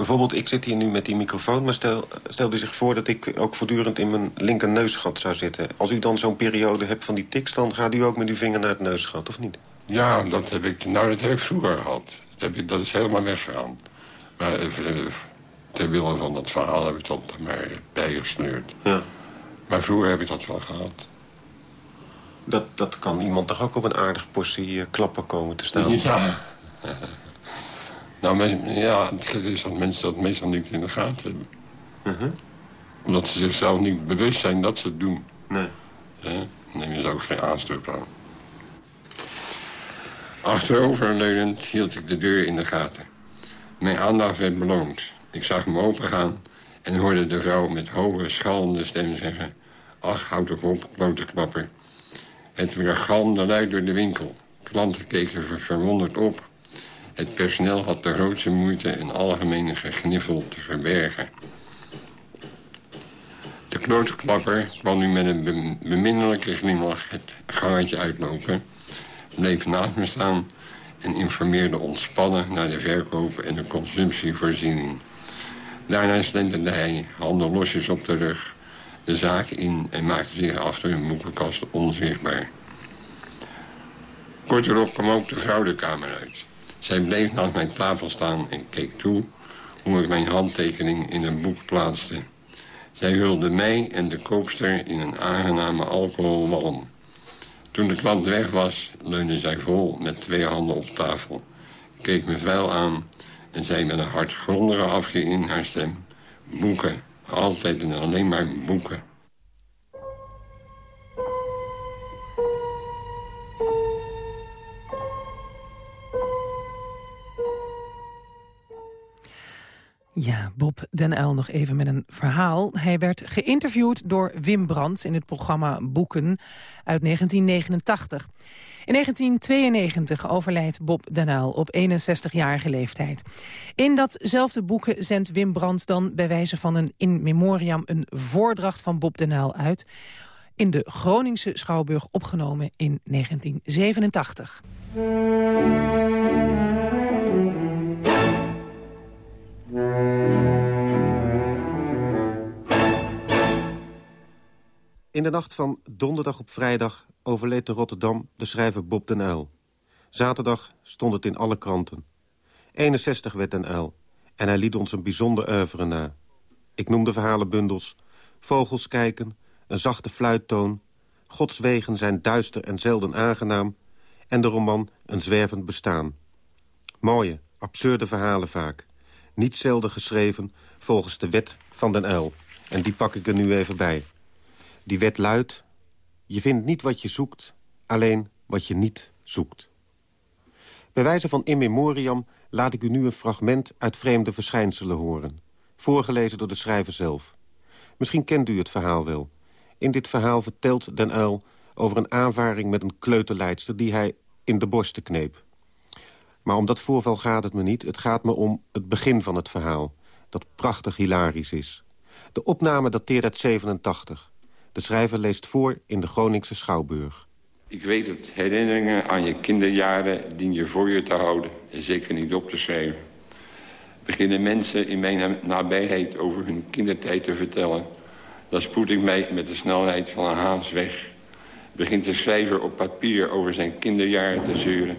Bijvoorbeeld, ik zit hier nu met die microfoon... maar stel, stel u zich voor dat ik ook voortdurend in mijn linker neusgat zou zitten. Als u dan zo'n periode hebt van die tics... dan gaat u ook met uw vinger naar het neusgat, of niet? Ja, dat heb ik, nou, dat heb ik vroeger gehad. Dat, heb ik, dat is helemaal weggegaan. Maar eh, ter wille van dat verhaal heb ik dat maar bijgesleurd. Ja. Maar vroeger heb ik dat wel gehad. Dat, dat kan iemand toch ook op een aardige portie eh, klappen komen te staan? Ja. [laughs] Nou, ja, het is dat mensen dat meestal niet in de gaten hebben. Uh-huh. Omdat ze zichzelf niet bewust zijn dat ze het doen. Nee. Ja, nemen ze ook geen aanstuk aan. Achteroverleunend hield ik de deur in de gaten. Mijn aandacht werd beloond. Ik zag hem opengaan en hoorde de vrouw met hoge, schallende stem zeggen... Ach, houd toch op, klote klapper. Het weer galmde luid door de winkel. Klanten keken verwonderd op het personeel had de grootste moeite een algemene gegniffel te verbergen. De klooterklapper kwam nu met een beminnelijke glimlach het gangetje uitlopen... bleef naast me staan en informeerde ontspannen naar de verkoop en de consumptievoorziening. Daarna slenterde hij, handen losjes op de rug, de zaak in en maakte zich achter een boekenkast onzichtbaar. Kort erop kwam ook de vrouw de kamer uit. Zij bleef naast mijn tafel staan en keek toe hoe ik mijn handtekening in een boek plaatste. Zij hulde mij en de koopster in een aangename alcoholwalm. Toen de klant weg was, leunde zij vol met twee handen op tafel. Keek me vuil aan en zei met een hartgrondige afkeer in haar stem... Boeken, altijd en alleen maar boeken. Ja, Bob den Uyl nog even met een verhaal. Hij werd geïnterviewd door Wim Brandt in het programma Boeken uit 1989. In 1992 overlijdt Bob den Uyl op 61-jarige leeftijd. In datzelfde boeken zendt Wim Brandt dan bij wijze van een in memoriam... een voordracht van Bob den Uyl uit... in de Groningse Schouwburg opgenomen in 1987. In de nacht van donderdag op vrijdag overleed in Rotterdam de schrijver Bob den Uyl. Zaterdag stond het in alle kranten. 61 werd den Uyl en hij liet ons een bijzonder oeuvre na. Ik noem de verhalenbundels Vogels kijken, Een zachte fluittoon... Gods wegen zijn duister en zelden aangenaam... en de roman Een zwervend bestaan. Mooie, absurde verhalen vaak. Niet zelden geschreven volgens de wet van den Uyl. En die pak ik er nu even bij. Die wet luidt... Je vindt niet wat je zoekt, alleen wat je niet zoekt. Bij wijze van in memoriam laat ik u nu een fragment uit Vreemde Verschijnselen horen. Voorgelezen door de schrijver zelf. Misschien kent u het verhaal wel. In dit verhaal vertelt Den Uil over een aanvaring met een kleuterleidster... die hij in de borsten kneep. Maar om dat voorval gaat het me niet. Het gaat me om het begin van het verhaal. Dat prachtig hilarisch is. De opname dateert uit 87. De schrijver leest voor in de Groningse Schouwburg. Ik weet het, herinneringen aan je kinderjaren dien je voor je te houden... en zeker niet op te schrijven. Beginnen mensen in mijn nabijheid over hun kindertijd te vertellen... dan spoed ik mij met de snelheid van een haas weg. Begint de schrijver op papier over zijn kinderjaren te zeuren...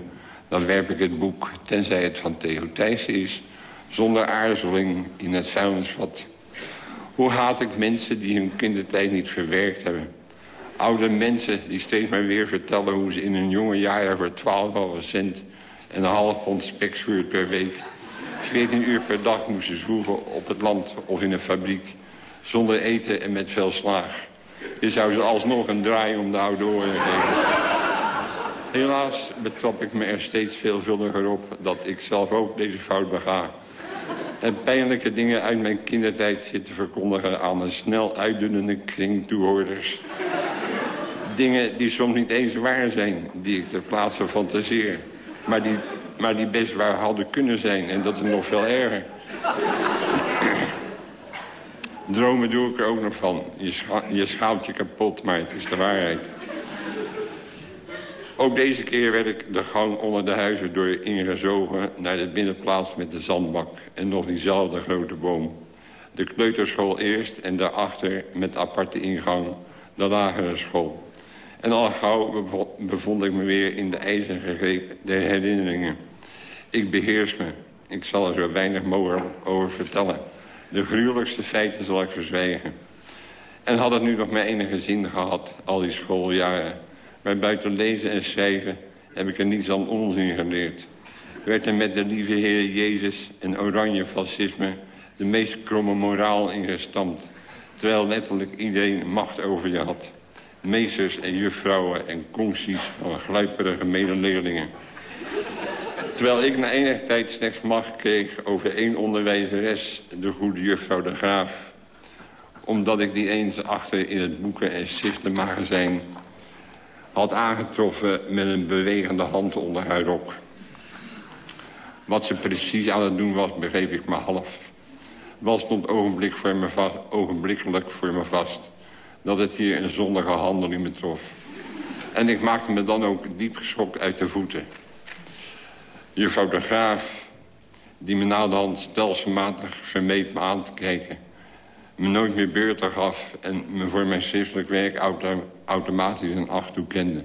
dan werp ik het boek, tenzij het van Theo Thijssen is... zonder aarzeling in het vuilnisvat... Hoe haat ik mensen die hun kindertijd niet verwerkt hebben? Oude mensen die steeds maar weer vertellen hoe ze in hun jonge jaren voor 12 cent en een half pond speksvuur per week 14 uur per dag moesten zwoegen op het land of in een fabriek. Zonder eten en met veel slaag. Je zou ze alsnog een draai om de oude oren geven. Helaas betrap ik me er steeds veelvuldiger op dat ik zelf ook deze fout bega en pijnlijke dingen uit mijn kindertijd zitten verkondigen... aan een snel uitdunnende kring toehoorders. dingen die soms niet eens waar zijn, die ik ter plaatse fantaseer. Maar die, maar die best waar hadden kunnen zijn en dat is nog veel erger. Dromen doe ik er ook nog van. Je, scha je schaamt je kapot, maar het is de waarheid. Ook deze keer werd ik de gang onder de huizen door ingezogen... naar de binnenplaats met de zandbak en nog diezelfde grote boom. De kleuterschool eerst en daarachter met aparte ingang de lagere school. En al gauw bevond ik me weer in de ijzeren greep der herinneringen. Ik beheers me. Ik zal er zo weinig mogelijk over vertellen. De gruwelijkste feiten zal ik verzwijgen. En had het nu nog maar enige zin gehad, al die schooljaren... Maar buiten lezen en schrijven heb ik er niets aan onzin geleerd. Werd er met de lieve Heer Jezus en oranje fascisme... de meest kromme moraal ingestampt. Terwijl letterlijk iedereen macht over je had. Meesters en juffrouwen en concties van gluiperige medeleerlingen. Terwijl ik na enige tijd slechts macht kreeg over één onderwijzeres... de goede juffrouw de Graaf. Omdat ik die eens achter in het boeken- en schriftenmagazijn had aangetroffen met een bewegende hand onder haar rok. Wat ze precies aan het doen was, begreep ik maar half. Wel stond ogenblik voor me vast, ogenblikkelijk voor me vast... dat het hier een zondige handeling betrof. En ik maakte me dan ook diep geschokt uit de voeten. Juffrouw de Graaf, die me na de hand stelselmatig vermeed me aan te kijken... me nooit meer beurten gaf en me voor mijn schriftelijk werk automatisch een acht toekende.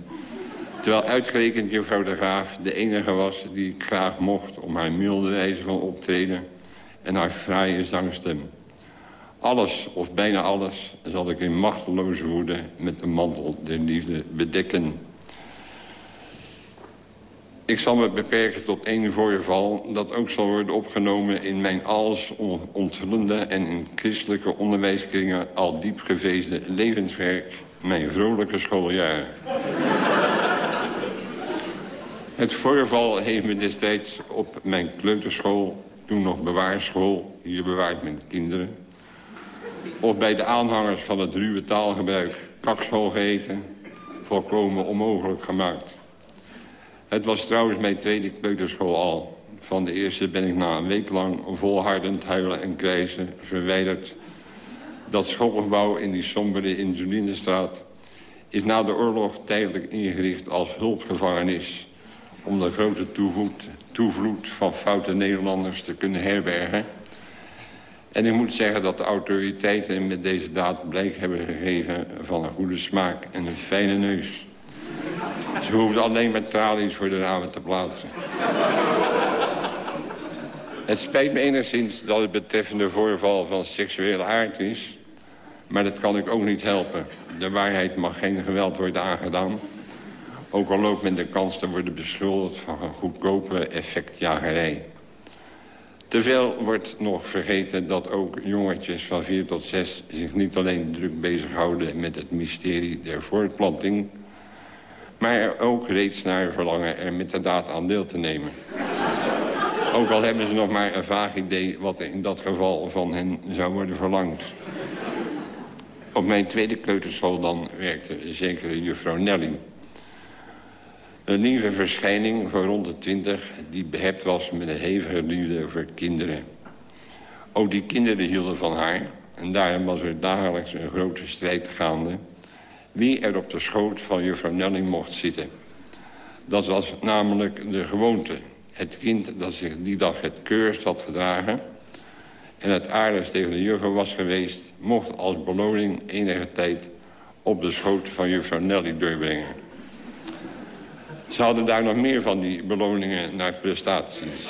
Terwijl uitgerekend juffrouw de Graaf de enige was die ik graag mocht... om haar milde wijze van optreden en haar fraaie zangstem. Alles, of bijna alles, zal ik in machteloze woede... met de mantel der liefde bedekken. Ik zal me beperken tot één voorval... dat ook zal worden opgenomen in mijn alles onthullende... en in christelijke onderwijskringen al diep geveesde levenswerk mijn vrolijke schooljaren. Het voorval heeft me destijds op mijn kleuterschool, toen nog bewaarschool, hier bewaard met kinderen. Of bij de aanhangers van het ruwe taalgebruik kakschool geheten. Volkomen onmogelijk gemaakt. Het was trouwens mijn tweede kleuterschool al. Van de eerste ben ik na een week lang volhardend huilen en krijzen verwijderd. Dat schoolgebouw in die sombere Insulinestraat is na de oorlog tijdelijk ingericht als hulpgevangenis... om de grote toevloed, toevloed van foute Nederlanders te kunnen herbergen. En ik moet zeggen dat de autoriteiten met deze daad blijk hebben gegeven... van een goede smaak en een fijne neus. Ze hoefden alleen maar tralies voor de ramen te plaatsen. Het spijt me enigszins dat het betreffende voorval van seksuele aard is... maar dat kan ik ook niet helpen. De waarheid mag geen geweld worden aangedaan. Ook al loopt men de kans te worden beschuldigd van een goedkope effectjagerij. Te veel wordt nog vergeten dat ook jongetjes van 4 tot 6 zich niet alleen druk bezighouden met het mysterie der voortplanting... maar er ook reeds naar verlangen er met de daad aan deel te nemen. Ook al hebben ze nog maar een vaag idee wat in dat geval van hen zou worden verlangd. Op mijn tweede kleuterschool dan werkte zekere juffrouw Nelly. Een lieve verschijning van rond de twintig... die behept was met een hevige liefde voor kinderen. Ook die kinderen hielden van haar... en daarom was er dagelijks een grote strijd gaande... wie er op de schoot van juffrouw Nelly mocht zitten. Dat was namelijk de gewoonte. Het kind dat zich die dag het keurst had gedragen... en het aardigst tegen de juffrouw was geweest... mocht als beloning enige tijd op de schoot van juffrouw Nelly doorbrengen. Ze hadden daar nog meer van die beloningen naar prestaties.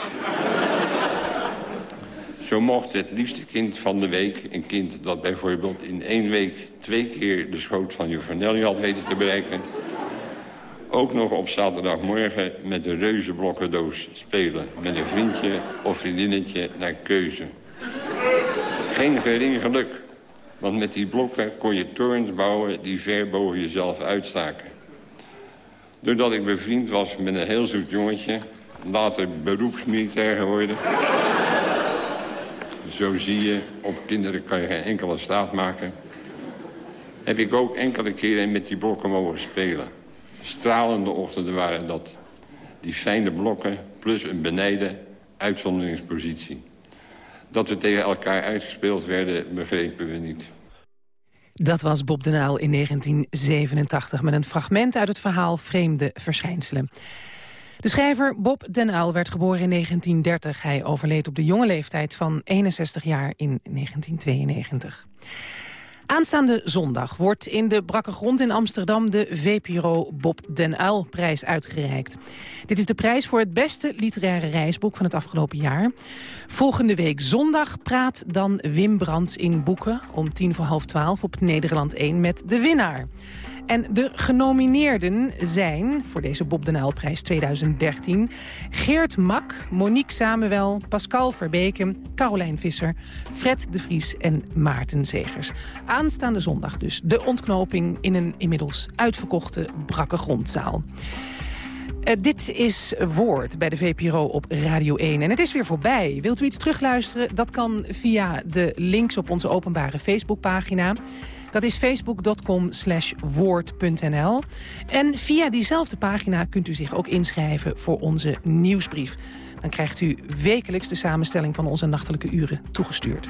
Zo mocht het liefste kind van de week, een kind dat bijvoorbeeld in één week twee keer de schoot van Nelly had weten te bereiken, ook nog op zaterdagmorgen met de reuzenblokkendoos spelen. Met een vriendje of vriendinnetje naar keuze. Geen gering geluk, want met die blokken kon je torens bouwen die ver boven jezelf uitstaken. Doordat ik bevriend was met een heel zoet jongetje... later beroepsmilitair geworden... zo zie je, op kinderen kan je geen enkele staat maken... heb ik ook enkele keren met die blokken mogen spelen. Stralende ochtenden waren dat. Die fijne blokken plus een beneden uitzonderingspositie. Dat we tegen elkaar uitgespeeld werden, begrepen we niet. Dat was Bob de Uyl in 1987 met een fragment uit het verhaal Vreemde Verschijnselen. De schrijver Bob den Uyl werd geboren in 1930. Hij overleed op de jonge leeftijd van 61 jaar in 1992. Aanstaande zondag wordt in de Brakke Grond in Amsterdam... de VPRO Bob den Uyl-prijs uitgereikt. Dit is de prijs voor het beste literaire reisboek van het afgelopen jaar. Volgende week zondag praat dan Wim Brands in Boeken... om tien voor half twaalf op Nederland 1 met de winnaar. En de genomineerden zijn voor deze Bob de Nijlprijs 2013... Geert Mak, Monique Samuel, Pascal Verbeken, Carolijn Visser... Fred de Vries en Maarten Zegers. Aanstaande zondag dus de ontknoping in een inmiddels uitverkochte brakke grondzaal. Uh, dit is Woord bij de VPRO op Radio 1. En het is weer voorbij. Wilt u iets terugluisteren? Dat kan via de links op onze openbare Facebookpagina. Dat is facebook.com woord.nl. En via diezelfde pagina kunt u zich ook inschrijven voor onze nieuwsbrief. Dan krijgt u wekelijks de samenstelling van onze nachtelijke uren toegestuurd.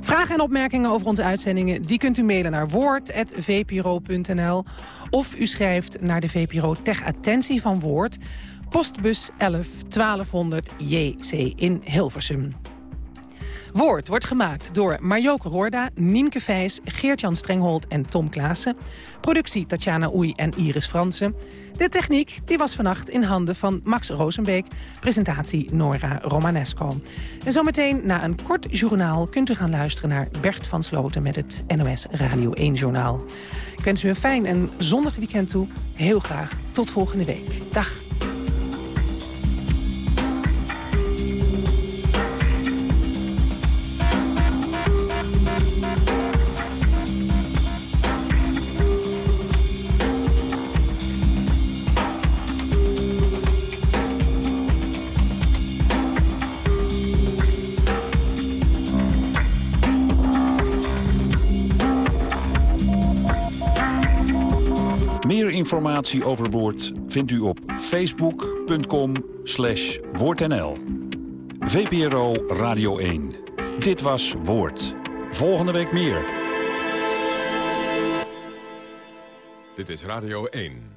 Vragen en opmerkingen over onze uitzendingen... die kunt u mailen naar woord.vpro.nl... of u schrijft naar de VPRO ter attentie van Woord... postbus 11 1200 JC in Hilversum. Woord wordt gemaakt door Marjoke Roorda, Nienke Vijs, Geert-Jan Strenghold en Tom Klaassen. Productie Tatjana Oei en Iris Fransen. De techniek die was vannacht in handen van Max Rosenbeek. Presentatie Nora Romanesco. En zometeen na een kort journaal kunt u gaan luisteren naar Bert van Sloten met het NOS Radio 1 Journaal. Ik wens u een fijn en zonnig weekend toe. Heel graag tot volgende week. Dag. Informatie over Woord vindt u op facebook.com woordnl. VPRO Radio 1. Dit was Woord. Volgende week meer. Dit is Radio 1.